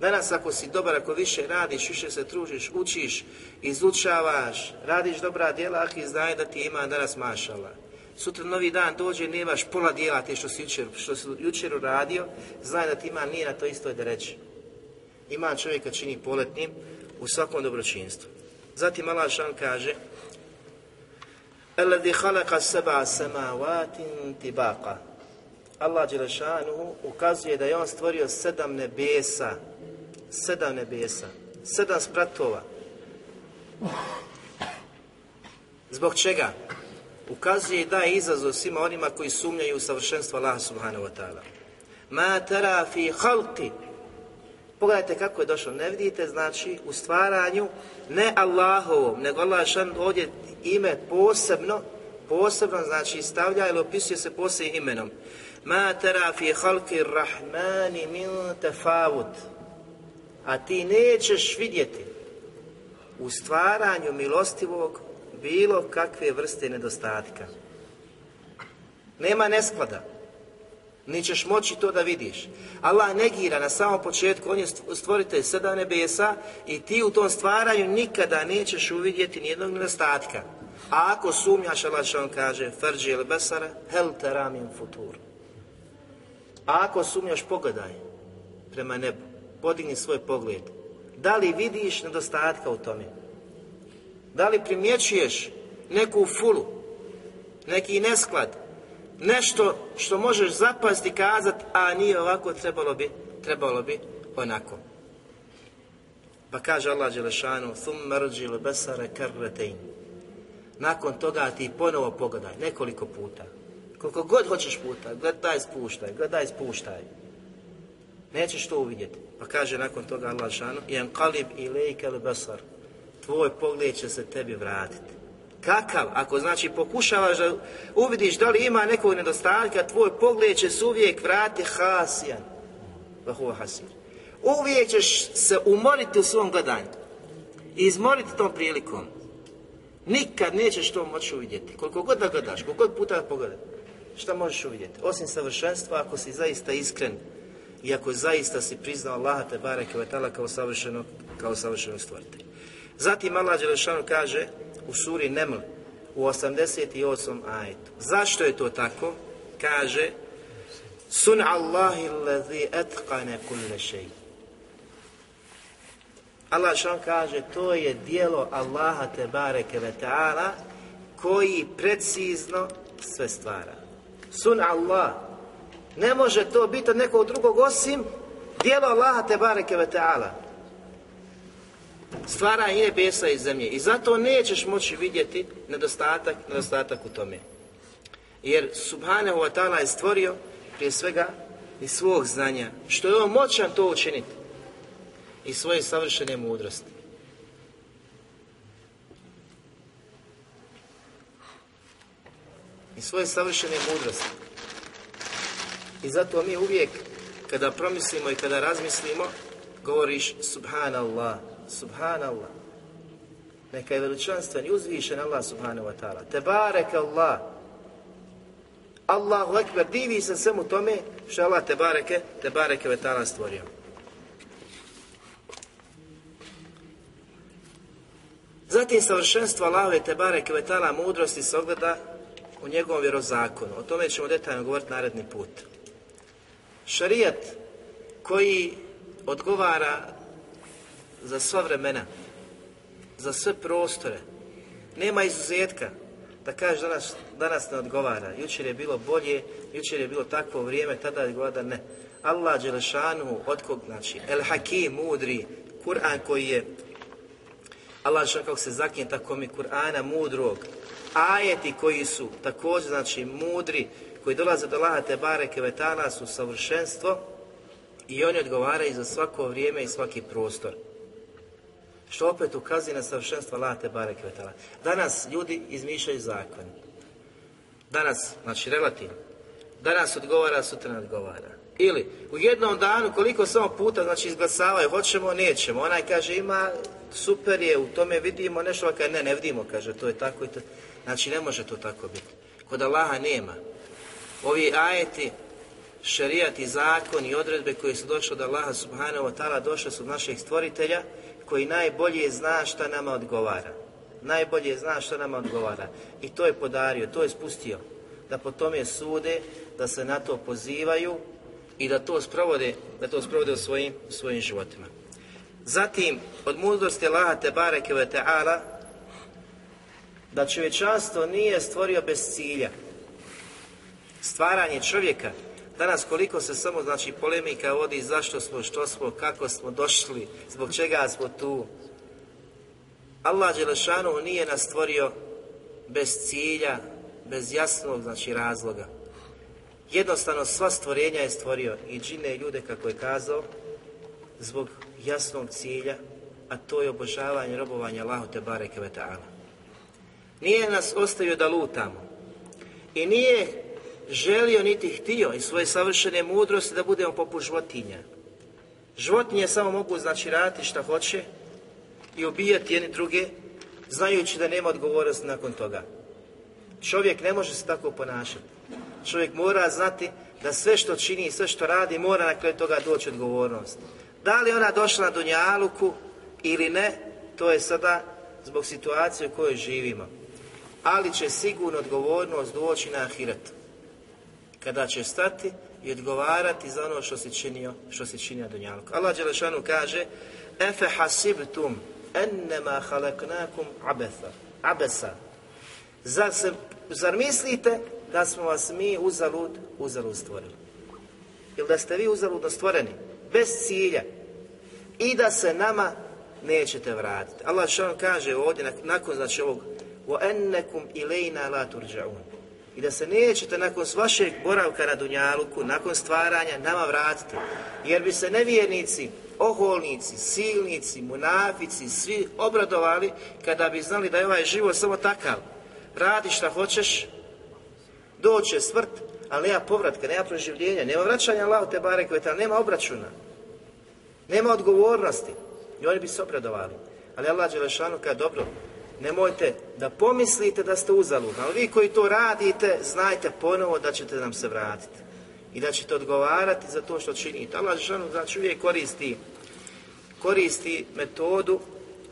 Danas ako si dobar, ako više radiš, više se tružiš, učiš, izučavaš, radiš dobra djela, ah i znaj da ti ima danas mašala. Sutra novi dan dođe, nemaš pola djela te što si jučer, što si jučer uradio, znaj da ti ima nije na to istoj da reći. Ima čovjeka čini poletnim u svakom dobročinstvu. Zatim Allah šan kaže Alladhi khalaqa seba samavatin tibaqa Allah Đelešanuhu ukazuje da je on stvorio sedam nebesa sedam nebesa sedam spratova zbog čega? Ukazuje i daje izazov svima onima koji sumnjaju u savršenstvo Allaha subhanahu wa ta'ala ma tara fi khalqi Pogledajte kako je došlo. Ne vidite, znači, u stvaranju, ne Allahovom, nego Allah šan ovdje ime posebno, posebno, znači, stavlja ili opisuje se posebnim imenom. Ma tera fi halki rahmani min tefavut. A ti nećeš vidjeti u stvaranju milostivog bilo kakve vrste nedostatka. Nema nesklada ni ćeš moći to da vidiš. Allah negira na samom početku, on je stvoritelj sada nebesa i ti u tom stvaranju nikada nećeš uvidjeti nijednog nedostatka. A ako sumnjaš, Allah što on kaže, farđi il besara, hel futur. A ako sumnjaš, pogledaj prema nebu, podigni svoj pogled. Da li vidiš nedostatka u tome? Da li primjećuješ neku fulu, neki nesklad, nešto što možeš zapasti i kazati, a nije ovako, trebalo bi, trebalo bi onako. Pa kaže Allah Đelešanu, thum rđil besare karretein. Nakon toga ti ponovo pogledaj, nekoliko puta. Koliko god hoćeš puta, gledaj spuštaj, gledaj spuštaj. Nećeš to uvidjeti. Pa kaže nakon toga Allah Đelešanu, jen kalib i lejke besar. Tvoj pogled će se tebi vratiti. Kakav? Ako znači pokušavaš da uvidiš da li ima nekog nedostatka, tvoj pogled će se uvijek vrati hasijan. Hasir. Uvijek ćeš se umoriti u svom gledanju. I izmoriti tom prilikom. Nikad nećeš to moći uvidjeti. Koliko god da gledaš, koliko god puta da pogledaj. Šta možeš uvidjeti? Osim savršenstva, ako si zaista iskren i ako zaista si priznao Allaha te bareke kao savršenog, kao savršenog stvoritelja. Zatim Allah Đelešanu kaže u suri Neml u 88. ajetu. Zašto je to tako? Kaže Sun Allahi allazi etqane kulle šeji. Allah što kaže, to je dijelo Allaha te bareke ve ta'ala koji precizno sve stvara. Sun Allah. Ne može to biti od nekog drugog osim dijelo Allaha te bareke ve ta'ala stvaranje nebesa i zemlje. I zato nećeš moći vidjeti nedostatak, nedostatak u tome. Jer Subhanahu wa je stvorio prije svega i svog znanja, što je on moćan to učiniti i svoje savršene mudrosti. I svoje savršene mudrosti. I zato mi uvijek kada promislimo i kada razmislimo, govoriš Subhanallah, Subhanallah. Neka je veličanstven i uzvišen Allah subhanahu wa ta'ala. Tebarek Allah. Allahu ekber, divi se svemu tome što Allah te bareke, te bareke ve ta'ala stvorio. Zatim savršenstvo Allahove te bareke ve ta'ala mudrosti se ogleda u njegovom vjerozakonu. O tome ćemo detaljno govoriti naredni put. Šarijat koji odgovara za sva vremena, za sve prostore, nema izuzetka da kaže danas, danas ne odgovara. Jučer je bilo bolje, jučer je bilo takvo vrijeme, tada da ne. Allah Đelešanu, od kog, znači, El Hakim, mudri, Kur'an koji je, Allah Đelešanu kako se zaknje tako mi Kur'ana mudrog, ajeti koji su također, znači, mudri, koji dolaze do Allaha te bareke vetala su savršenstvo i oni odgovaraju za svako vrijeme i svaki prostor. Što opet ukazuje na savršenstvo Allaha te bareke vetala. Danas ljudi izmišljaju zakon. Danas, znači relativno. Danas odgovara, sutra ne odgovara. Ili u jednom danu koliko samo puta znači izglasavaju, hoćemo, nećemo. Onaj kaže ima, super je, u tome vidimo nešto, kaže ne, ne vidimo, kaže to je tako i to. Znači ne može to tako biti. Kod Allaha nema. Ovi ajeti, šerijat i zakon i odredbe koje su došle od Allaha subhanahu wa ta'ala došle su od naših stvoritelja koji najbolje zna šta nama odgovara. Najbolje zna šta nama odgovara. I to je podario, to je spustio. Da po tome sude, da se na to pozivaju i da to sprovode, da to sprovode u svojim, svojim životima. Zatim, od mudrosti Allaha te bareke ve ta'ala, da čovječanstvo nije stvorio bez cilja. Stvaranje čovjeka, danas koliko se samo znači polemika vodi zašto smo, što smo, kako smo došli, zbog čega smo tu. Allah Đelešanu nije nas stvorio bez cilja, bez jasnog znači razloga. Jednostavno sva stvorenja je stvorio i džine i ljude kako je kazao zbog jasnog cilja, a to je obožavanje, robovanje Allahu te bareke. Nije nas ostavio da lutamo i nije želio niti htio i svoje savršene mudrosti da budemo poput životinja. Životinje samo mogu znači raditi šta hoće i ubijati jedni druge, znajući da nema odgovornosti nakon toga. Čovjek ne može se tako ponašati. Čovjek mora znati da sve što čini i sve što radi mora na kraju toga doći odgovornost. Da li ona došla na Dunjaluku ili ne, to je sada zbog situacije u kojoj živimo. Ali će sigurno odgovornost doći na ahiret Kada će stati i odgovarati za ono što se činio, što se činio na Dunjaluku. Allah Đelešanu kaže Efe hasibtum ennema halaknakum abesa. abesa. Zar, se, zar mislite da smo vas mi uzalud, uzalud stvorili? Ili da ste vi uzaludno stvoreni, bez cilja i da se nama nećete vratiti. Allah što kaže ovdje, nakon znači ovog وَأَنَّكُمْ إِلَيْنَا لَا تُرْجَعُونَ i da se nećete nakon vašeg boravka na Dunjaluku, nakon stvaranja, nama vratiti. Jer bi se nevjernici, oholnici, silnici, munafici, svi obradovali kada bi znali da je ovaj život samo takav. Radi šta hoćeš, doće smrt, ali nema povratka, nema proživljenja, nema vraćanja Allahu te bare nema obračuna, nema odgovornosti. I oni bi se obradovali. Ali Allah Đelešanu kaže, dobro, nemojte da pomislite da ste uzaludni, ali vi koji to radite, znajte ponovo da ćete nam se vratiti. I da ćete odgovarati za to što činite. Allah Đelešanu znači uvijek koristi, koristi metodu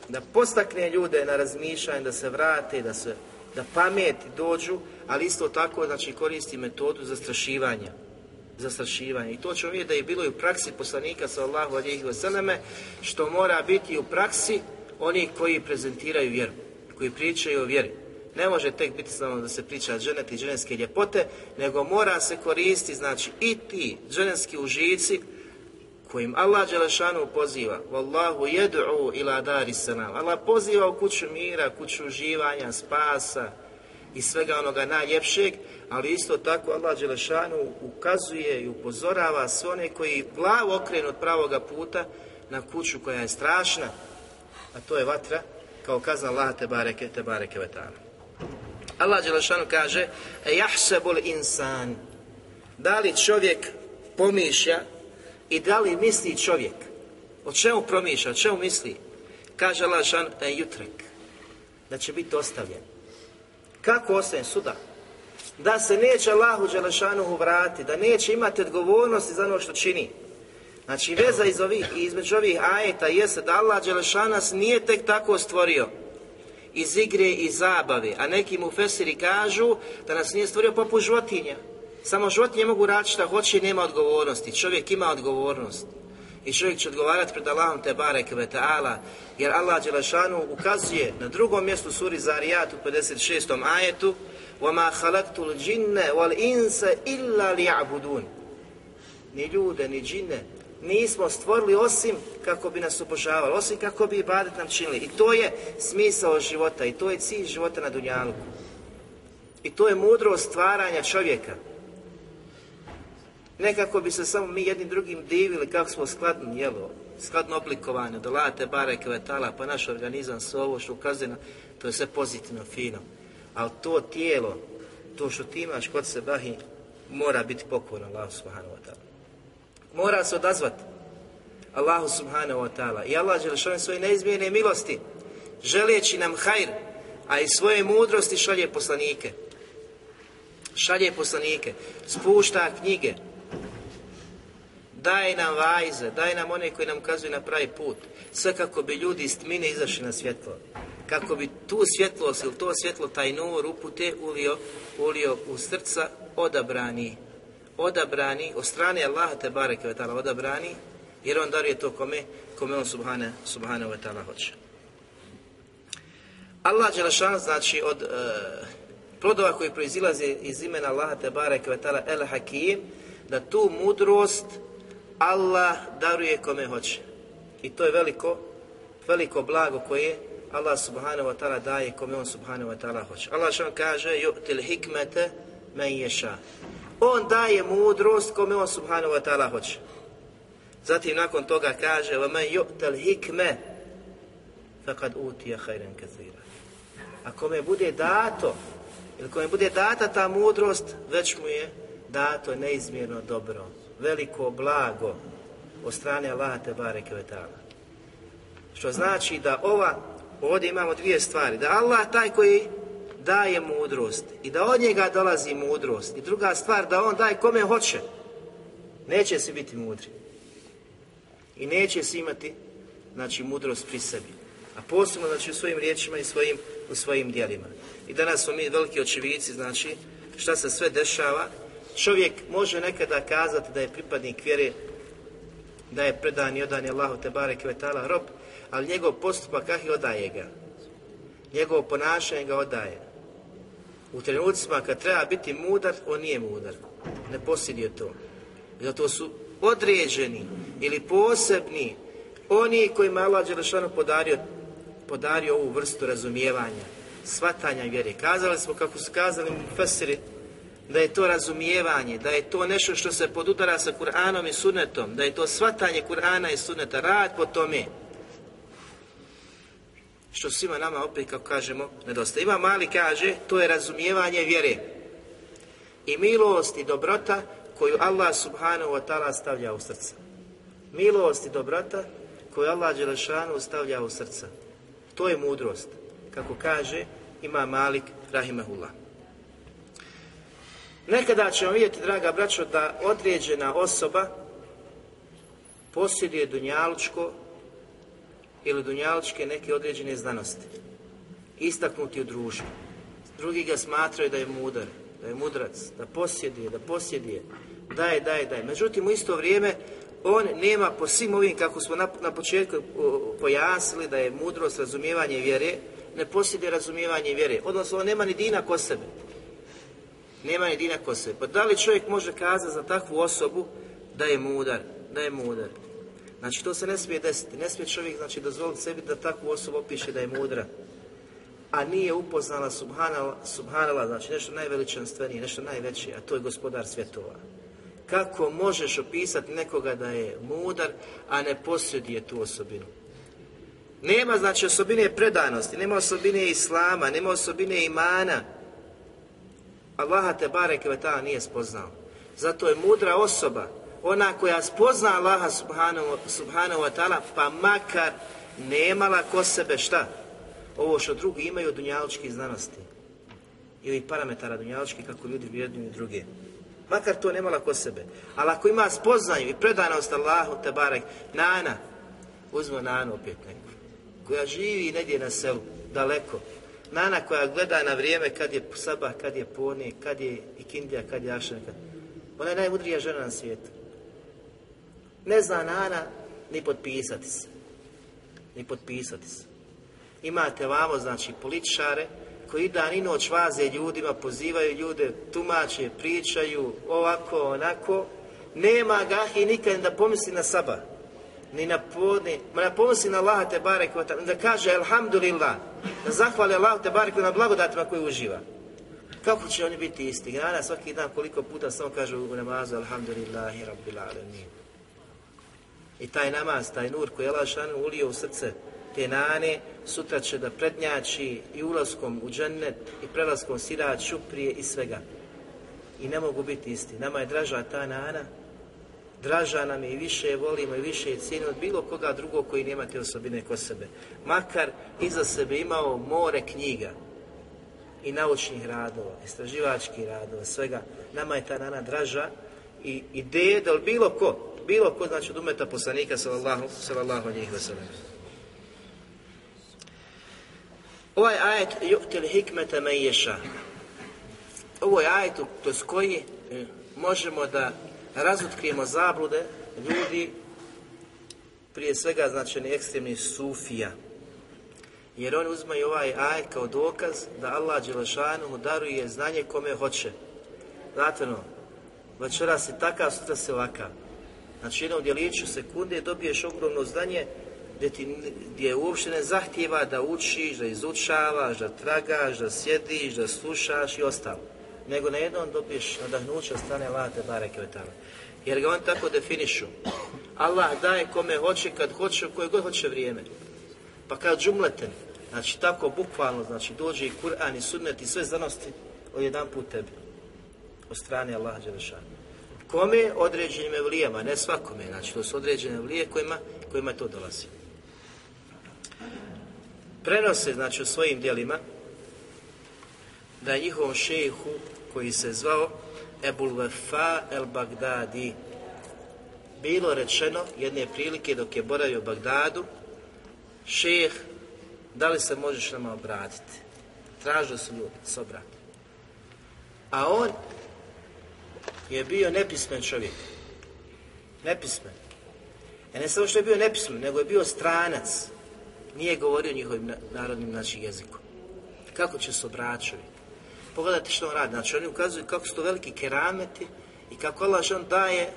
da postakne ljude na razmišljanje, da se vrate, da se da pameti dođu, ali isto tako znači koristi metodu zastrašivanja. Zastrašivanje. I to ćemo vidjeti da je bilo i u praksi poslanika sallahu alihi vseleme, što mora biti u praksi oni koji prezentiraju vjeru, koji pričaju o vjeri. Ne može tek biti samo da se priča ženeti i ženske ljepote, nego mora se koristiti, znači i ti ženski užici kojim Allah Đelešanu poziva. Wallahu jed'u ila dari salam. Allah poziva u kuću mira, kuću uživanja, spasa i svega onoga najljepšeg, ali isto tako Allah Đelešanu ukazuje i upozorava sve one koji glavu okrenu od pravoga puta na kuću koja je strašna, a to je vatra, kao kazna Allah te bareke, te bareke vetana. Allah Đelešanu kaže Jahsebul insan Da li čovjek pomišlja i da li misli čovjek? O čemu promišlja, o čemu misli? Kaže Allah šan, e, jutrek, da će biti ostavljen. Kako ostaje suda? Da se neće Allahu Đelešanuhu vrati, da neće imati odgovornosti za ono što čini. Znači veza iz ovih, između ovih ajeta jeste da Allah Đelešan nas nije tek tako stvorio iz igre i zabave, a neki mu fesiri kažu da nas nije stvorio poput životinja. Samo životinje mogu raditi šta hoće i nema odgovornosti. Čovjek ima odgovornost. I čovjek će odgovarati pred Allahom te bareke ve ta'ala, jer Allah Đelešanu ukazuje na drugom mjestu suri Zarijat u 56. ajetu وَمَا خَلَقْتُ الْجِنَّ وَالْإِنسَ إِلَّا لِيَعْبُدُونَ Ni ljude, ni džine, nismo stvorili osim kako bi nas obožavali, osim kako bi ibadet nam činili. I to je smisao života i to je cilj života na Dunjaluku. I to je mudro stvaranja čovjeka. Nekako bi se samo mi jednim drugim divili kako smo skladno jelo, skladno oblikovani, dolate bare kvetala, pa naš organizam sve ovo što ukazuje na, to je sve pozitivno, fino. Ali to tijelo, to što ti imaš kod se bahi, mora biti pokorno Allah subhanahu wa ta'ala. Mora se odazvati Allahu subhanahu wa ta'ala. I Allah žele svoje neizmjene milosti, želeći nam hajr, a i svoje mudrosti šalje poslanike. Šalje poslanike, spušta knjige, daje nam vajze, daje nam one koji nam ukazuju na pravi put. Sve kako bi ljudi iz tmine izašli na svjetlo. Kako bi tu svjetlost ili to svjetlo, taj nur upute ulio, ulio u srca odabrani. Odabrani od strane Allaha te bareke ve ta'ala odabrani jer on daruje to kome, kome on subhane, subhane ve ta'ala hoće. Allah Đelešan znači od e, plodova koji proizilaze iz imena Allaha te bareke ve ta'ala el hakim da tu mudrost Allah daruje kome hoće. I to je veliko, veliko blago koje Allah subhanahu wa ta'ala daje kome on subhanahu wa ta'ala hoće. Allah što kaže, yu'til hikmete men ješa. On daje mudrost kome on subhanahu wa ta'ala hoće. Zatim nakon toga kaže, men yu'til hikme faqad utiya khairan kathira. A kome bude dato, ili kome bude data ta mudrost, već mu je dato neizmjerno dobro veliko blago od strane Allaha te bareke Što znači da ova, ovdje imamo dvije stvari, da Allah taj koji daje mudrost i da od njega dolazi mudrost. I druga stvar, da on daje kome hoće. Neće svi biti mudri. I neće svi imati znači, mudrost pri sebi. A posebno znači, u svojim riječima i svojim, u svojim dijelima. I danas smo mi veliki očevici, znači, šta se sve dešava Čovjek može nekada kazati da je pripadnik vjere, da je predan i odan je Allahu te barek vetala rob, ali njegov postupak kak odaje ga. Njegovo ponašanje ga odaje. U trenucima kad treba biti mudar, on nije mudar. Ne posjeduje to. Zato su određeni ili posebni oni kojima je Allah Đelešanu podario, podario ovu vrstu razumijevanja, svatanja vjere. Kazali smo kako su kazali mu Fesiri, da je to razumijevanje, da je to nešto što se podudara sa Kur'anom i Sunnetom, da je to svatanje Kur'ana i Sunneta, rad po tome. Što svima nama opet, kako kažemo, nedostaje. Ima mali kaže, to je razumijevanje vjere. I milost i dobrota koju Allah subhanahu wa ta'ala stavlja u srca. Milost i dobrota koju Allah Đelešanu stavlja u srca. To je mudrost. Kako kaže, ima Malik Rahimahullah. Nekada ćemo vidjeti, draga braćo, da određena osoba posjeduje dunjalučko ili dunjalučke neke određene znanosti. Istaknuti u društvu. Drugi ga smatraju da je mudar, da je mudrac, da posjeduje, da posjeduje, daje, daje, daje. Međutim, u isto vrijeme on nema po svim ovim, kako smo na, na početku pojasnili da je mudrost, razumijevanje vjere, ne posjeduje razumijevanje vjere. Odnosno, on nema ni dina ko sebe nema ni dina kose. Pa da li čovjek može kazati za takvu osobu da je mudar, da je mudar? Znači to se ne smije desiti. Ne smije čovjek znači, dozvoliti sebi da takvu osobu opiše da je mudra. A nije upoznala subhanala, subhanala znači nešto najveličanstvenije, nešto najveće, a to je gospodar svjetova. Kako možeš opisati nekoga da je mudar, a ne posjeduje tu osobinu? Nema znači osobine predanosti, nema osobine islama, nema osobine imana, Allaha te bareke ve nije spoznao. Zato je mudra osoba, ona koja spozna Allaha subhanahu, subhanahu wa ta'ala, pa makar nemala ko sebe šta? Ovo što drugi imaju od dunjaličkih znanosti. Ili parametara dunjaličkih kako ljudi vjernuju druge. Makar to nemala ko sebe. Ali ako ima spoznaju i predanost Allahu te barek, nana, uzmo nanu opet neku, koja živi negdje na selu, daleko, Nana koja gleda na vrijeme kad je sabah, kad je pone, kad je ikindija, kad je ašenka. Ona je najmudrija žena na svijetu. Ne zna Nana ni potpisati se. Ni potpisati se. Imate vamo, znači, političare koji dan i noć vaze ljudima, pozivaju ljude, tumače, pričaju, ovako, onako. Nema ga i nikad da pomisli na saba. Ni na podne, ma na pomisli na Allaha te barek, da kaže Alhamdulillah, da zahvali Allahu te barek na blagodatima koje uživa. Kako će oni biti isti? Grana svaki dan koliko puta samo kaže u namazu Alhamdulillahi Rabbil Alamin. I taj namaz, taj nur koji je Allah ulio u srce te nane, sutra će da prednjači i ulaskom u džennet i prelaskom sirat, šuprije i svega. I ne mogu biti isti. Nama je draža ta nana, draža nam je i više je volimo i više je cijenu od bilo koga drugog koji nema te osobine kod sebe. Makar iza sebe imao more knjiga i naučnih radova, istraživačkih radova, svega. Nama je ta nana draža i, i deda, bilo ko, bilo ko znači od umeta poslanika sallallahu, sallallahu njih wasallam. Ovaj ajet yu'til hikmeta men ješa. Ovo je ajet s koji e, možemo da razotkrijemo zablude ljudi prije svega značajni ekstremni sufija. Jer oni uzmaju ovaj ajet kao dokaz da Allah Đelešanu daruje znanje kome hoće. Znate no, je takav, sutra se ovakav. Znači jednom djeliću sekunde dobiješ ogromno znanje gdje, ti, gdje uopće ne zahtjeva da učiš, da izučavaš, da tragaš, da sjediš, da slušaš i ostalo. Nego na jednom dobiješ nadahnuće od strane Allah te bareke Jer ga on tako definišu. Allah daje kome hoće, kad hoće, koje god hoće vrijeme. Pa kad džumleten, znači tako bukvalno, znači dođe i Kur'an i sunnet i sve znanosti od jedan put tebi. Od strane Allaha Đelešanu. Kome? Određenim evlijama, ne svakome. Znači, to su određene evlije kojima, kojima to dolazi. Prenose, znači, u svojim dijelima da je njihovom šehu koji se zvao Ebul Vefa el Bagdadi bilo rečeno jedne prilike dok je boravio Bagdadu šeh, da li se možeš nama obratiti? Tražio su ljudi, se obrati. A on je bio nepismen čovjek. Nepismen. E ne samo što je bio nepismen, nego je bio stranac. Nije govorio njihovim narodnim znači, jezikom. Kako će se obraćati? Pogledajte što on radi. Znači oni ukazuju kako su to veliki kerameti i kako Allah on daje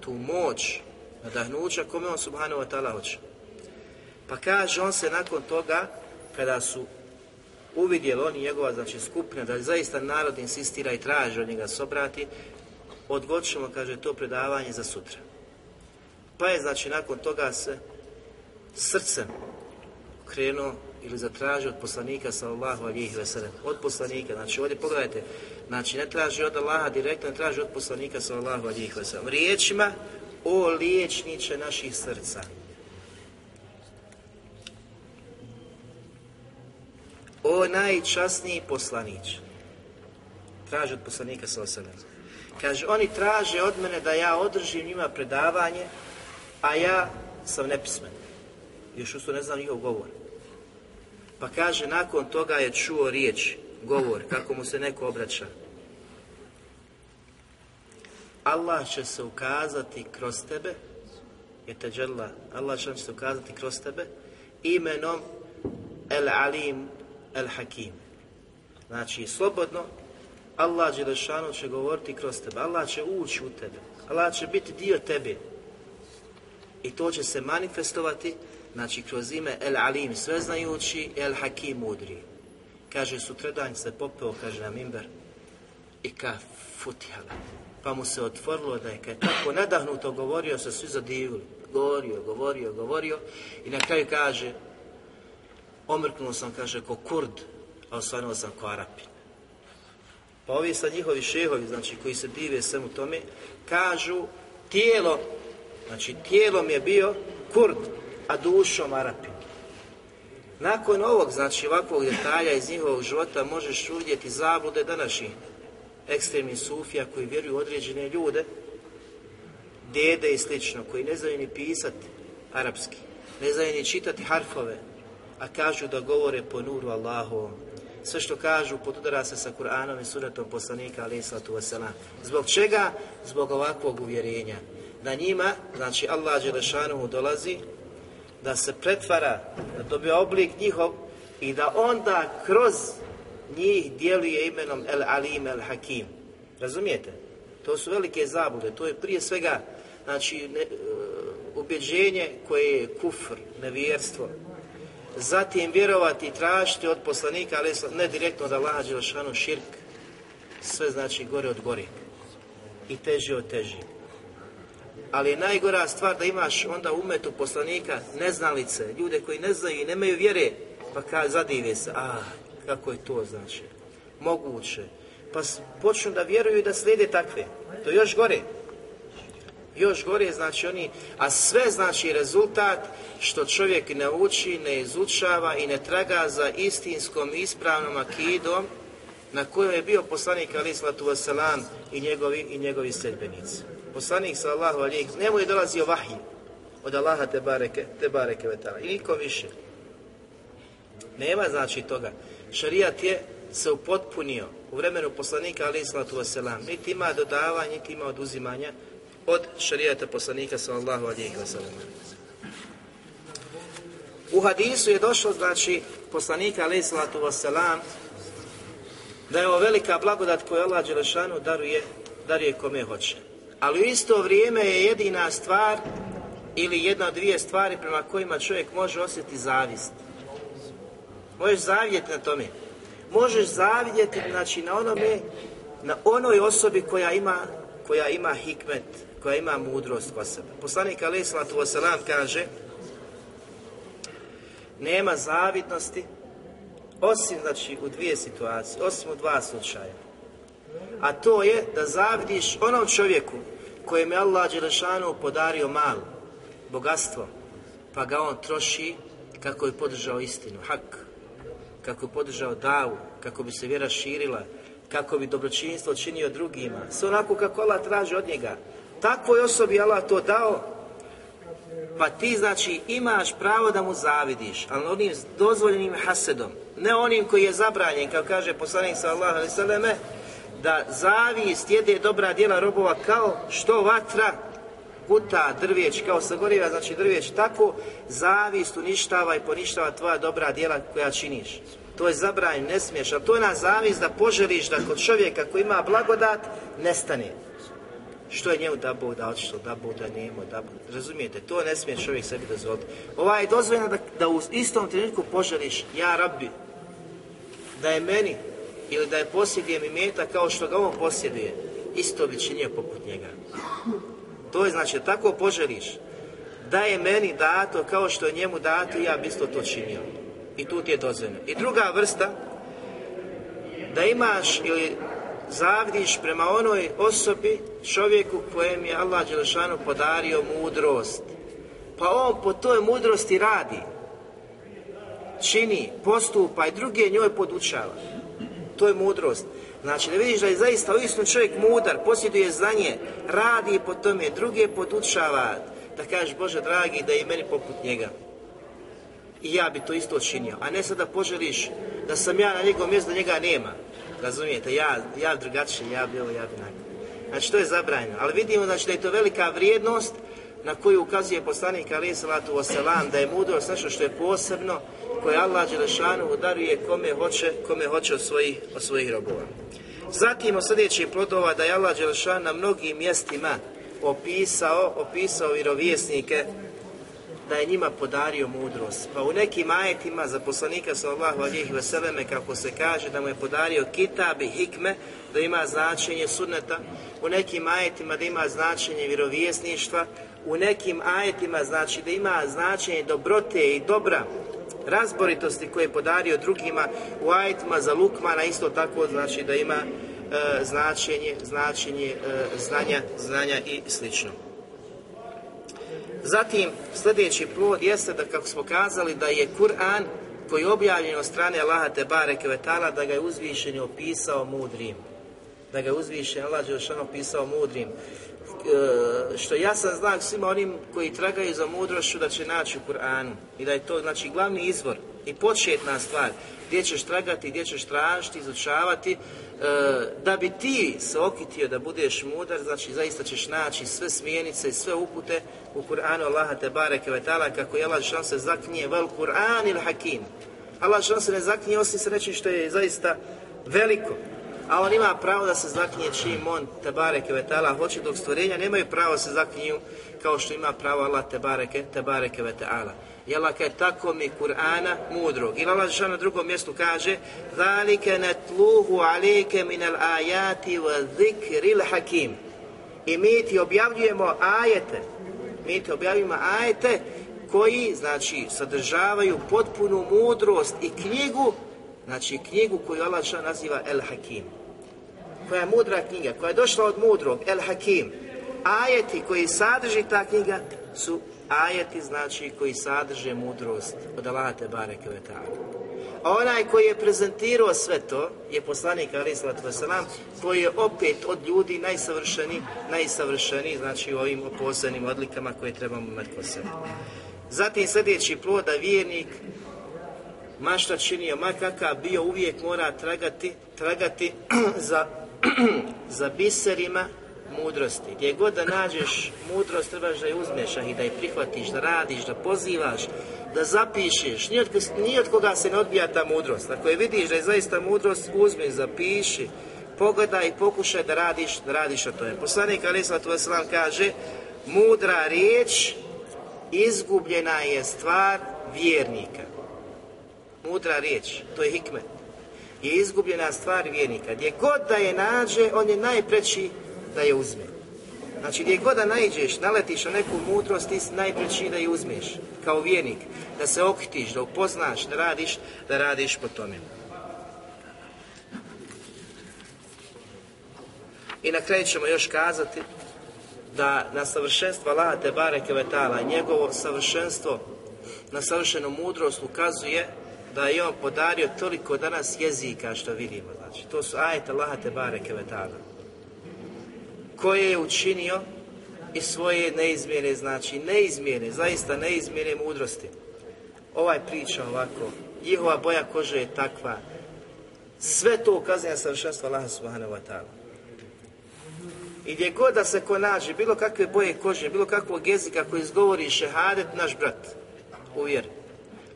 tu moć nadahnuća kome on subhanahu wa ta'ala hoće. Pa kaže on se nakon toga, kada su uvidjeli oni njegova znači skupina da zaista narod insistira i traži od njega sobrati, odgodit ćemo, kaže, to predavanje za sutra. Pa je, znači, nakon toga se srcem krenuo ili zatražio od poslanika sallallahu alihi veselem. Od poslanika, znači ovdje pogledajte, znači ne traži od Allaha direktno, ne traži od poslanika sallallahu alihi veselem. Riječima o liječniče naših srca. O najčasniji poslanić. Traži od poslanika sallallahu alihi Kaže, oni traže od mene da ja održim njima predavanje, a ja sam nepismen. Još usto ne znam njihov govor. Pa kaže, nakon toga je čuo riječ, govor, kako mu se neko obraća. Allah će se ukazati kroz tebe, je teđela, Allah će se ukazati kroz tebe, imenom El Alim El Hakim. Znači, slobodno Allah Đelešanu će govoriti kroz tebe, Allah će ući u tebe, Allah će biti dio tebe. I to će se manifestovati, znači kroz ime El Alim, sveznajući, El Hakim, mudri. Kaže, sutradanj se popeo, kaže na mimber, i ka futihala. Pa mu se otvorilo da je kad tako nadahnuto govorio, se svi zadivili. Govorio, govorio, govorio i na kraju kaže, omrknuo sam, kaže, ko kurd, a osvanuo sam ko Arapin. Pa ovi sad njihovi šehovi, znači koji se dive svemu tome, kažu tijelo, znači tijelom je bio kurd, a dušom Arapin. Nakon ovog, znači ovakvog detalja iz njihovog života možeš uvidjeti zablude današnjih ekstremnih sufija koji vjeruju određene ljude, dede i slično, koji ne znaju ni pisati arapski, ne znaju ni čitati harfove, a kažu da govore po nuru Allahovom, sve što kažu podudara se sa Kur'anom i sunetom poslanika alaih sallatu wasalam. Zbog čega? Zbog ovakvog uvjerenja. Da njima, znači Allah Đelešanuhu dolazi, da se pretvara, da dobije oblik njihov i da onda kroz njih djeluje imenom El Alim El Hakim. Razumijete? To su velike zabude. To je prije svega znači, ne, ubjeđenje koje je kufr, nevjerstvo. Zatim vjerovati i tražiti od poslanika, ali ne direktno od Allaha Đelšanu širk. Sve znači gore od gore. I teži od teži. Ali je najgora stvar da imaš onda umetu poslanika neznalice, ljude koji ne znaju i nemaju vjere, pa ka zadive se, a kako je to znači, moguće. Pa počnu da vjeruju i da slijede takve. To još gore još gore, znači oni, a sve znači rezultat što čovjek ne uči, ne izučava i ne traga za istinskom, ispravnom akidom na kojoj je bio poslanik Ali Slatu Wasalam i njegovi, i njegovi sedbenici. Poslanik sallahu alijih, njemu je dolazio vahij od Allaha te bareke, te bareke vetala i niko više. Nema znači toga. Šarijat je se upotpunio u vremenu poslanika Ali Slatu Wasalam. Niti ima dodavanja, niti ima oduzimanja od šarijata poslanika sallallahu alihi wasallam. U hadisu je došlo, znači, poslanika alihi sallatu wasallam, da je ovo velika blagodat koju Allah Đelešanu daruje, daruje kome hoće. Ali u isto vrijeme je jedina stvar ili jedna od dvije stvari prema kojima čovjek može osjetiti zavist. Možeš zavidjeti na tome. Možeš zavidjeti znači, na onome, na onoj osobi koja ima, koja ima hikmet, koja ima mudrost kod sebe. Poslanik alaih sallatu wasalam kaže nema zavidnosti osim znači u dvije situacije, osim u dva slučaja. A to je da zavidiš onom čovjeku kojem je Allah Đelešanu podario malo, bogatstvo, pa ga on troši kako je podržao istinu, hak, kako je podržao davu, kako bi se vjera širila, kako bi dobročinstvo činio drugima, sve onako kako Allah traži od njega, takvoj osobi Allah to dao, pa ti znači imaš pravo da mu zavidiš, ali onim dozvoljenim hasedom, ne onim koji je zabranjen, kao kaže poslanik sallallahu alejhi da zavist jede dobra djela robova kao što vatra guta drveć kao sagoriva, znači drveć tako, zavist uništava i poništava tvoja dobra djela koja činiš. To je zabranjeno, ne smiješ, a to je na zavist da poželiš da kod čovjeka koji ima blagodat, nestane. Što je njemu da Bog da otišlo, da Bog da nemo, da Bog... Razumijete, to ne smije čovjek sebi dozvoliti. Ova je dozvoljena da, da u istom trenutku poželiš, ja rabbi, da je meni ili da je posjedujem i meta kao što ga on posjeduje, isto bi činio poput njega. To je znači, tako poželiš, da je meni dato kao što je njemu dato, ja bi isto to činio. I tu ti je dozvoljeno. I druga vrsta, da imaš ili zavdiš prema onoj osobi, čovjeku kojem je Allah Đelešanu podario mudrost. Pa on po toj mudrosti radi, čini, postupa i druge njoj podučava. To je mudrost. Znači da vidiš da je zaista uistinu čovjek mudar, posjeduje znanje, radi po tome, druge podučava, da kažeš Bože dragi da je meni poput njega. I ja bi to isto činio, a ne sada poželiš da sam ja na njegovom mjestu, da njega nema. Razumijete, ja, ja drugačije, ja bi ovo, ja bi nakon. Znači to je zabranjeno, ali vidimo znači, da je to velika vrijednost na koju ukazuje poslanik alaih salatu wasalam, da je mudrost nešto što je posebno, koje Allah Đelešanu udaruje kome hoće, kome hoće od svojih, od svojih robova. Zatim od sljedećih plodova da je Allah Đelešan na mnogim mjestima opisao, opisao vjerovjesnike da je njima podario mudrost. Pa u nekim ajetima za poslanika sallallahu alihi veseleme kako se kaže da mu je podario kitab i hikme, da ima značenje sunneta, u nekim ajetima da ima značenje vjerovjesništva, u nekim ajetima znači da ima značenje dobrote i dobra, razboritosti koje je podario drugima, u ajetima za Lukmana isto tako znači da ima e, značenje, značenje e, znanja, znanja i slično. Zatim, sljedeći plod jeste da, kako smo kazali, da je Kur'an koji je objavljen od strane Allaha te bareke vetala, da ga je uzvišen opisao mudrim. Da ga je uzvišen Allah Đelšan opisao mudrim. E, što ja sam znak svima onim koji tragaju za mudrošću da će naći u Kur'anu. I da je to, znači, glavni izvor i početna stvar gdje ćeš tragati, gdje ćeš tražiti, izučavati, da bi ti se okitio da budeš mudar, znači zaista ćeš naći sve smjenice i sve upute u Kur'anu Allaha te bareke ve kako je Allah se zaknije vel Kur'an il hakim. Allah se ne zaknije osim se reći što je zaista veliko. A on ima pravo da se zaknije čim on te bareke ve hoće dok stvorenja nemaju pravo da se zakniju kao što ima pravo Allah te bareke, te bareke ve i Allah kaže tako mi Kur'ana mudrog. I Allah na drugom mjestu kaže Zalike netluhu alike minel ajati wa zikril hakim. I mi ti objavljujemo ajete, mi ti objavljujemo ajete koji, znači, sadržavaju potpunu mudrost i knjigu, znači knjigu koju Allah naziva El Hakim. Koja je mudra knjiga, koja je došla od mudrog, El Hakim. Ajeti koji sadrži ta knjiga su ajeti znači koji sadrže mudrost od Allaha te bareke A onaj koji je prezentirao sve to je poslanik Ali wasalam koji je opet od ljudi najsavršeniji, najsavršeniji znači u ovim posebnim odlikama koje trebamo imati kod sebe. Zatim sljedeći plod da vjernik ma šta činio, ma kakav bio uvijek mora tragati, tragati [clears throat] za, [clears throat] za biserima mudrosti. Gdje god da nađeš mudrost, trebaš da je uzmeš i da je prihvatiš, da radiš, da pozivaš, da zapišeš. Nije od, koga se ne odbija ta mudrost. Ako je vidiš da je zaista mudrost, uzmi, zapiši, pogledaj i pokušaj da radiš, da radiš o tome. Poslanik Ali Vesselam kaže, mudra riječ izgubljena je stvar vjernika. Mudra riječ, to je hikmet je izgubljena stvar vjernika. Gdje god da je nađe, on je najpreći da je uzme. Znači gdje god da naiđeš, naletiš na neku mudrost, ti najpreći da je uzmeš kao vjernik, da se okitiš, da upoznaš, da radiš, da radiš po tome. I na kraju ćemo još kazati da na savršenstvo Allaha te bareke vetala, njegovo savršenstvo na savršenu mudrost ukazuje da je on podario toliko danas jezika što vidimo. Znači, to su ajete Allaha te bareke vetala koje je učinio i svoje neizmjene, znači neizmjene, zaista neizmjene mudrosti. Ovaj priča ovako, njihova boja kože je takva, sve to ukazuje na savršenstvo Allaha subhanahu wa ta'ala. I gdje god da se ko nađe, bilo kakve boje kože, bilo kakvog jezika koji izgovori šehadet, naš brat, uvjeri.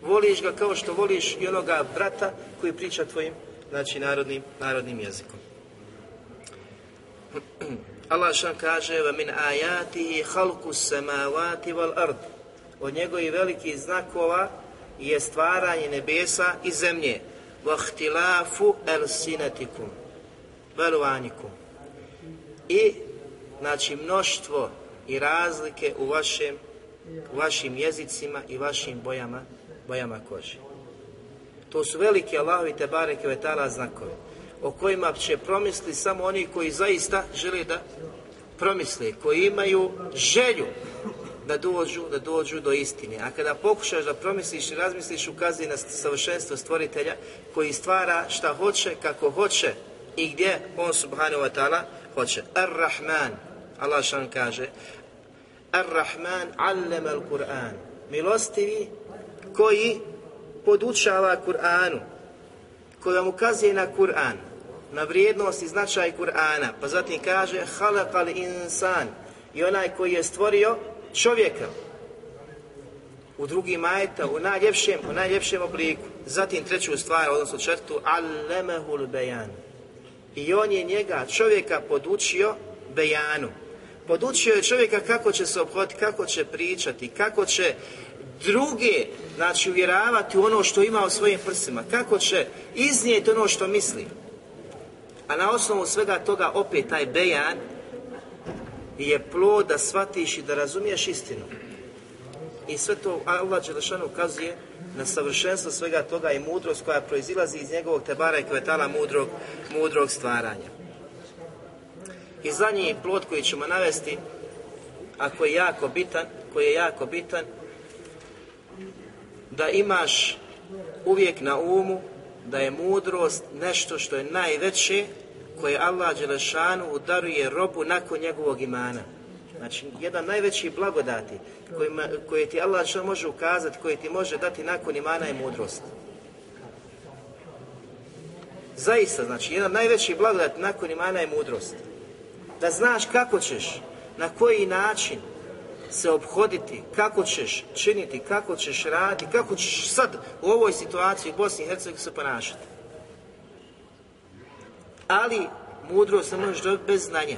Voliš ga kao što voliš i onoga brata koji priča tvojim, znači, narodnim, narodnim jezikom. [clears throat] Allah šan kaže min ajatihi halku samavati wal ard. Od njegovih velikih znakova je stvaranje nebesa i zemlje. Wa ihtilafu elsinatikum. Veluvanikum. I znači mnoštvo i razlike u vašem u vašim jezicima i vašim bojama bojama kože. To su velike Allahovi te bareke vetala znakovi o kojima će promisliti samo oni koji zaista žele da promisle, koji imaju želju da dođu, da dođu do istine. A kada pokušaš da promisliš i razmisliš, ukazuje na savršenstvo stvoritelja koji stvara šta hoće, kako hoće i gdje on subhanahu wa ta'ala hoće. Ar-Rahman, Allah šan kaže, Ar-Rahman allama al-Qur'an. Milostivi koji podučava Kur'anu, koji vam ukazuje na Kur'an na vrijednost i značaj Kur'ana. Pa zatim kaže halakal insan i onaj koji je stvorio čovjeka u drugim majeta, u najljepšem, u najljepšem obliku. Zatim treću stvar, odnosno četvrtu, allemehul bejan. I on je njega, čovjeka, podučio bejanu. Podučio je čovjeka kako će se obhoditi, kako će pričati, kako će druge, znači uvjeravati ono što ima u svojim prsima, kako će iznijeti ono što misli. A na osnovu svega toga opet taj bejan je plod da shvatiš i da razumiješ istinu. I sve to Allah Đelešanu ukazuje na savršenstvo svega toga i mudrost koja proizilazi iz njegovog tebara i kvetala mudrog, mudrog stvaranja. I zadnji plod koji ćemo navesti, a koji je jako bitan, koji je jako bitan, da imaš uvijek na umu da je mudrost nešto što je najveće koje Allah Đelešanu udaruje robu nakon njegovog imana. Znači, jedan najveći blagodati kojima, koje ti Allah što može ukazati, koje ti može dati nakon imana je mudrost. Zaista, znači, jedan najveći blagodat nakon imana je mudrost. Da znaš kako ćeš, na koji način, se obhoditi, kako ćeš činiti, kako ćeš raditi, kako ćeš sad u ovoj situaciji u Bosni i Hercegovini se ponašati. Ali mudrost ne možeš dobiti bez znanja.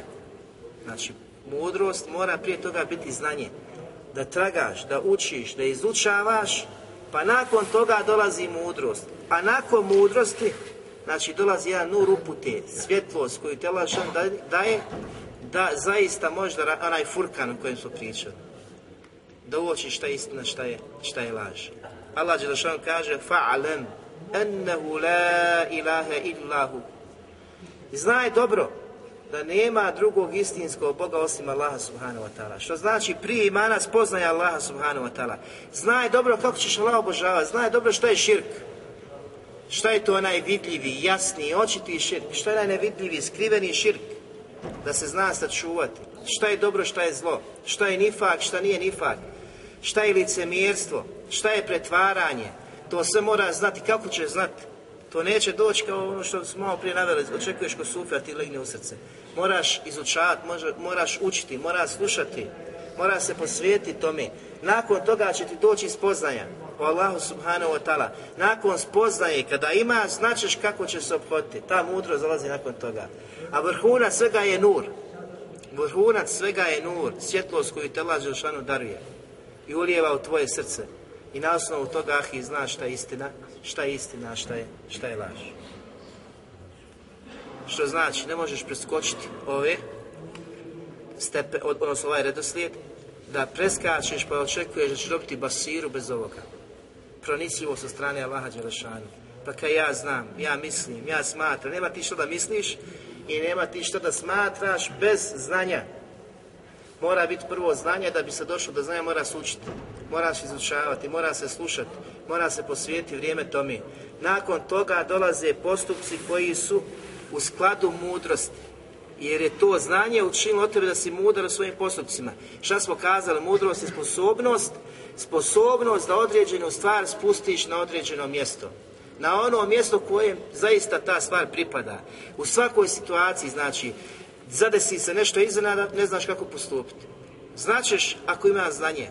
Znači, mudrost mora prije toga biti znanje. Da tragaš, da učiš, da izučavaš, pa nakon toga dolazi mudrost. A nakon mudrosti, znači dolazi jedan nur upute, svjetlost koju te daje, da zaista možda onaj furkan o kojem smo pričali. Da uoči šta je istina, šta je, šta je laž. Allah Đelešan kaže fa'alem ennehu la ilaha illahu. Znaj dobro da nema drugog istinskog Boga osim Allaha subhanahu wa ta'ala. Što znači prije imana spoznaje Allaha subhanahu wa ta'ala. Znaj dobro kako ćeš Allah obožavati. Znaj dobro što je širk. Šta je to onaj vidljivi, jasni, očiti širk? Šta je onaj nevidljivi, skriveni širk? Da se zna sačuvati. Šta je dobro, šta je zlo? Šta je nifak, šta nije nifak? Šta je licemjerstvo? Šta je pretvaranje? To sve mora znati. Kako će znati? To neće doći kao ono što smo malo prije naveli, očekuješ ko sufi, a ti legne u srce. Moraš izučavati, moraš učiti, moraš slušati, mora se posvijetiti tome. Nakon toga će ti doći spoznaja o Allahu subhanahu wa ta'ala. Nakon spoznaje, kada ima, značiš kako će se obhoditi. Ta mudro zalazi nakon toga. A vrhunac svega je nur. Vrhunac svega je nur, svjetlost koju te Allah Želšanu daruje i ulijeva u tvoje srce. I na osnovu toga ahi znaš šta je istina, šta je istina, šta je, šta je laž. Što znači, ne možeš preskočiti ove stepe, odnosno ovaj redoslijed, da preskačeš pa očekuješ da ćeš dobiti basiru bez ovoga. Pronicljivo sa strane Allaha Đelešanu. Pa kaj ja znam, ja mislim, ja smatram, nema ti što da misliš i nema ti što da smatraš bez znanja. Mora biti prvo znanje, da bi se došlo do znanja mora se učiti, mora se izučavati, mora se slušati, mora se posvijeti vrijeme tome. Nakon toga dolaze postupci koji su u skladu mudrosti. Jer je to znanje učinilo od tebe da si mudar u svojim postupcima. Šta smo kazali? Mudrost je sposobnost, sposobnost da određenu stvar spustiš na određeno mjesto. Na ono mjesto kojem zaista ta stvar pripada. U svakoj situaciji, znači, zadesi se nešto iznenada, ne znaš kako postupiti. Značeš ako ima znanje,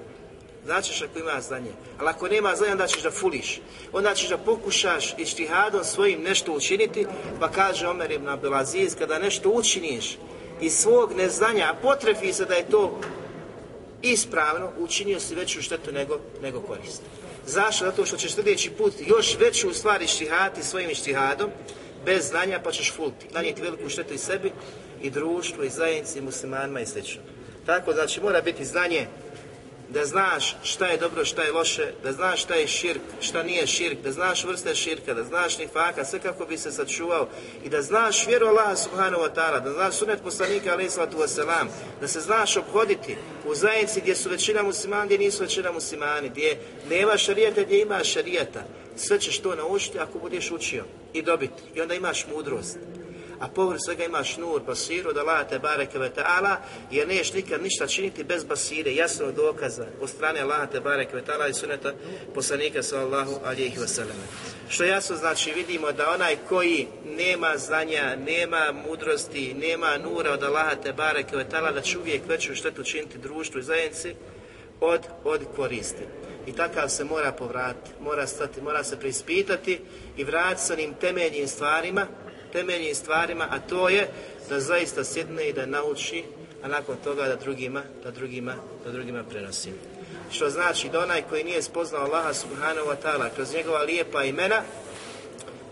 značeš ako ima znanje, ali ako nema znanja onda ćeš da fuliš, onda ćeš da pokušaš ištihadom svojim nešto učiniti, pa kaže Omer ibn Abdelaziz, kada nešto učiniš iz svog neznanja, a potrefi se da je to ispravno, učinio si veću štetu nego, nego korist. Zašto? Zato što ćeš sljedeći put još veću stvar ištihati svojim ištihadom, bez znanja pa ćeš fulti. Nanijeti veliku štetu i sebi i društvu i zajednici i muslimanima i sl. Tako znači mora biti znanje da znaš šta je dobro, šta je loše, da znaš šta je širk, šta nije širk, da znaš vrste širka, da znaš nifaka, sve kako bi se sačuvao i da znaš vjeru Allah subhanahu wa ta'ala, da znaš sunet poslanika alaih sallatu wasalam, da se znaš obhoditi u zajednici gdje su većina muslimani, gdje nisu većina muslimani, gdje nema šarijeta, gdje ima šarijeta. Sve ćeš to naučiti ako budeš učio i dobiti. I onda imaš mudrost a povrh svega imaš nur, basiru, da Allah te bareke ve ta'ala, jer neš nikad ništa činiti bez basire, jasnog dokaza od strane Allah te bareke ve ta'ala i suneta poslanika sallallahu alihi wasallam. Što jasno znači vidimo da onaj koji nema znanja, nema mudrosti, nema nura od Allaha te bareke ve ta'ala, da će uvijek veću štetu činiti društvu i zajednici od, od koristi. I takav se mora povratiti, mora stati, mora se preispitati i vratiti sa onim temeljnim stvarima temeljnim stvarima, a to je da zaista sjedne i da nauči, a nakon toga da drugima, da drugima, da drugima prenosi. Što znači da onaj koji nije spoznao Allaha subhanahu wa ta'ala kroz njegova lijepa imena,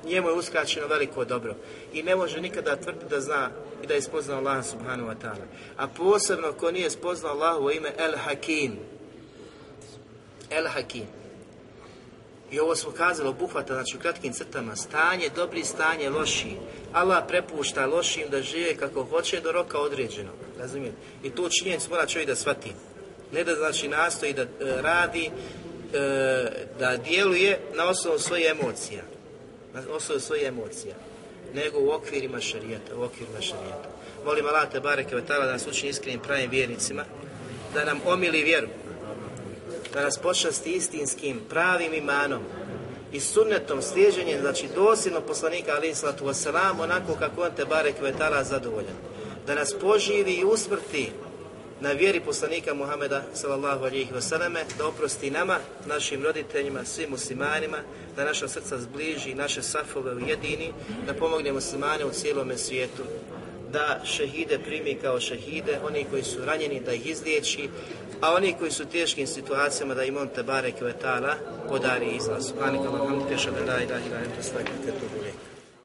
njemu je uskraćeno veliko dobro. I ne može nikada tvrditi da zna i da je spoznao Allaha subhanahu wa ta'ala. A posebno ko nije spoznao Allahu ime El Hakim. El Hakim. I ovo smo kazali obuhvata, znači u kratkim crtama, stanje, dobri stanje, loši. Allah prepušta lošim da žive kako hoće do roka određeno. Razumijete? I to činjenicu mora čovjek da shvati. Ne da znači nastoji da e, radi, e, da djeluje na osnovu svojih emocija. Na osnovu svojih emocija. Nego u okvirima šarijata, u okvirima šarijata. Molim Allah te bareke da nas učini iskrenim pravim vjernicima, da nam omili vjeru, da nas počasti istinskim, pravim imanom, i sunnetom, slijeđenjem, znači dosljedno poslanika alaih sallatu wasalam, onako kako on te barek vetala zadovoljan. Da nas poživi i usmrti na vjeri poslanika Muhameda sallallahu alihi wasallam, da oprosti nama, našim roditeljima, svim muslimanima, da naša srca zbliži, naše safove ujedini, da pomogne muslimane u cijelome svijetu, da šehide primi kao šehide, oni koji su ranjeni da ih izliječi, a oni koji su u teškim situacijama da im on te barek vetala podari izlaz. Allahumma tešadu la ilaha illa anta astaghfiruka wa atubu ilayk.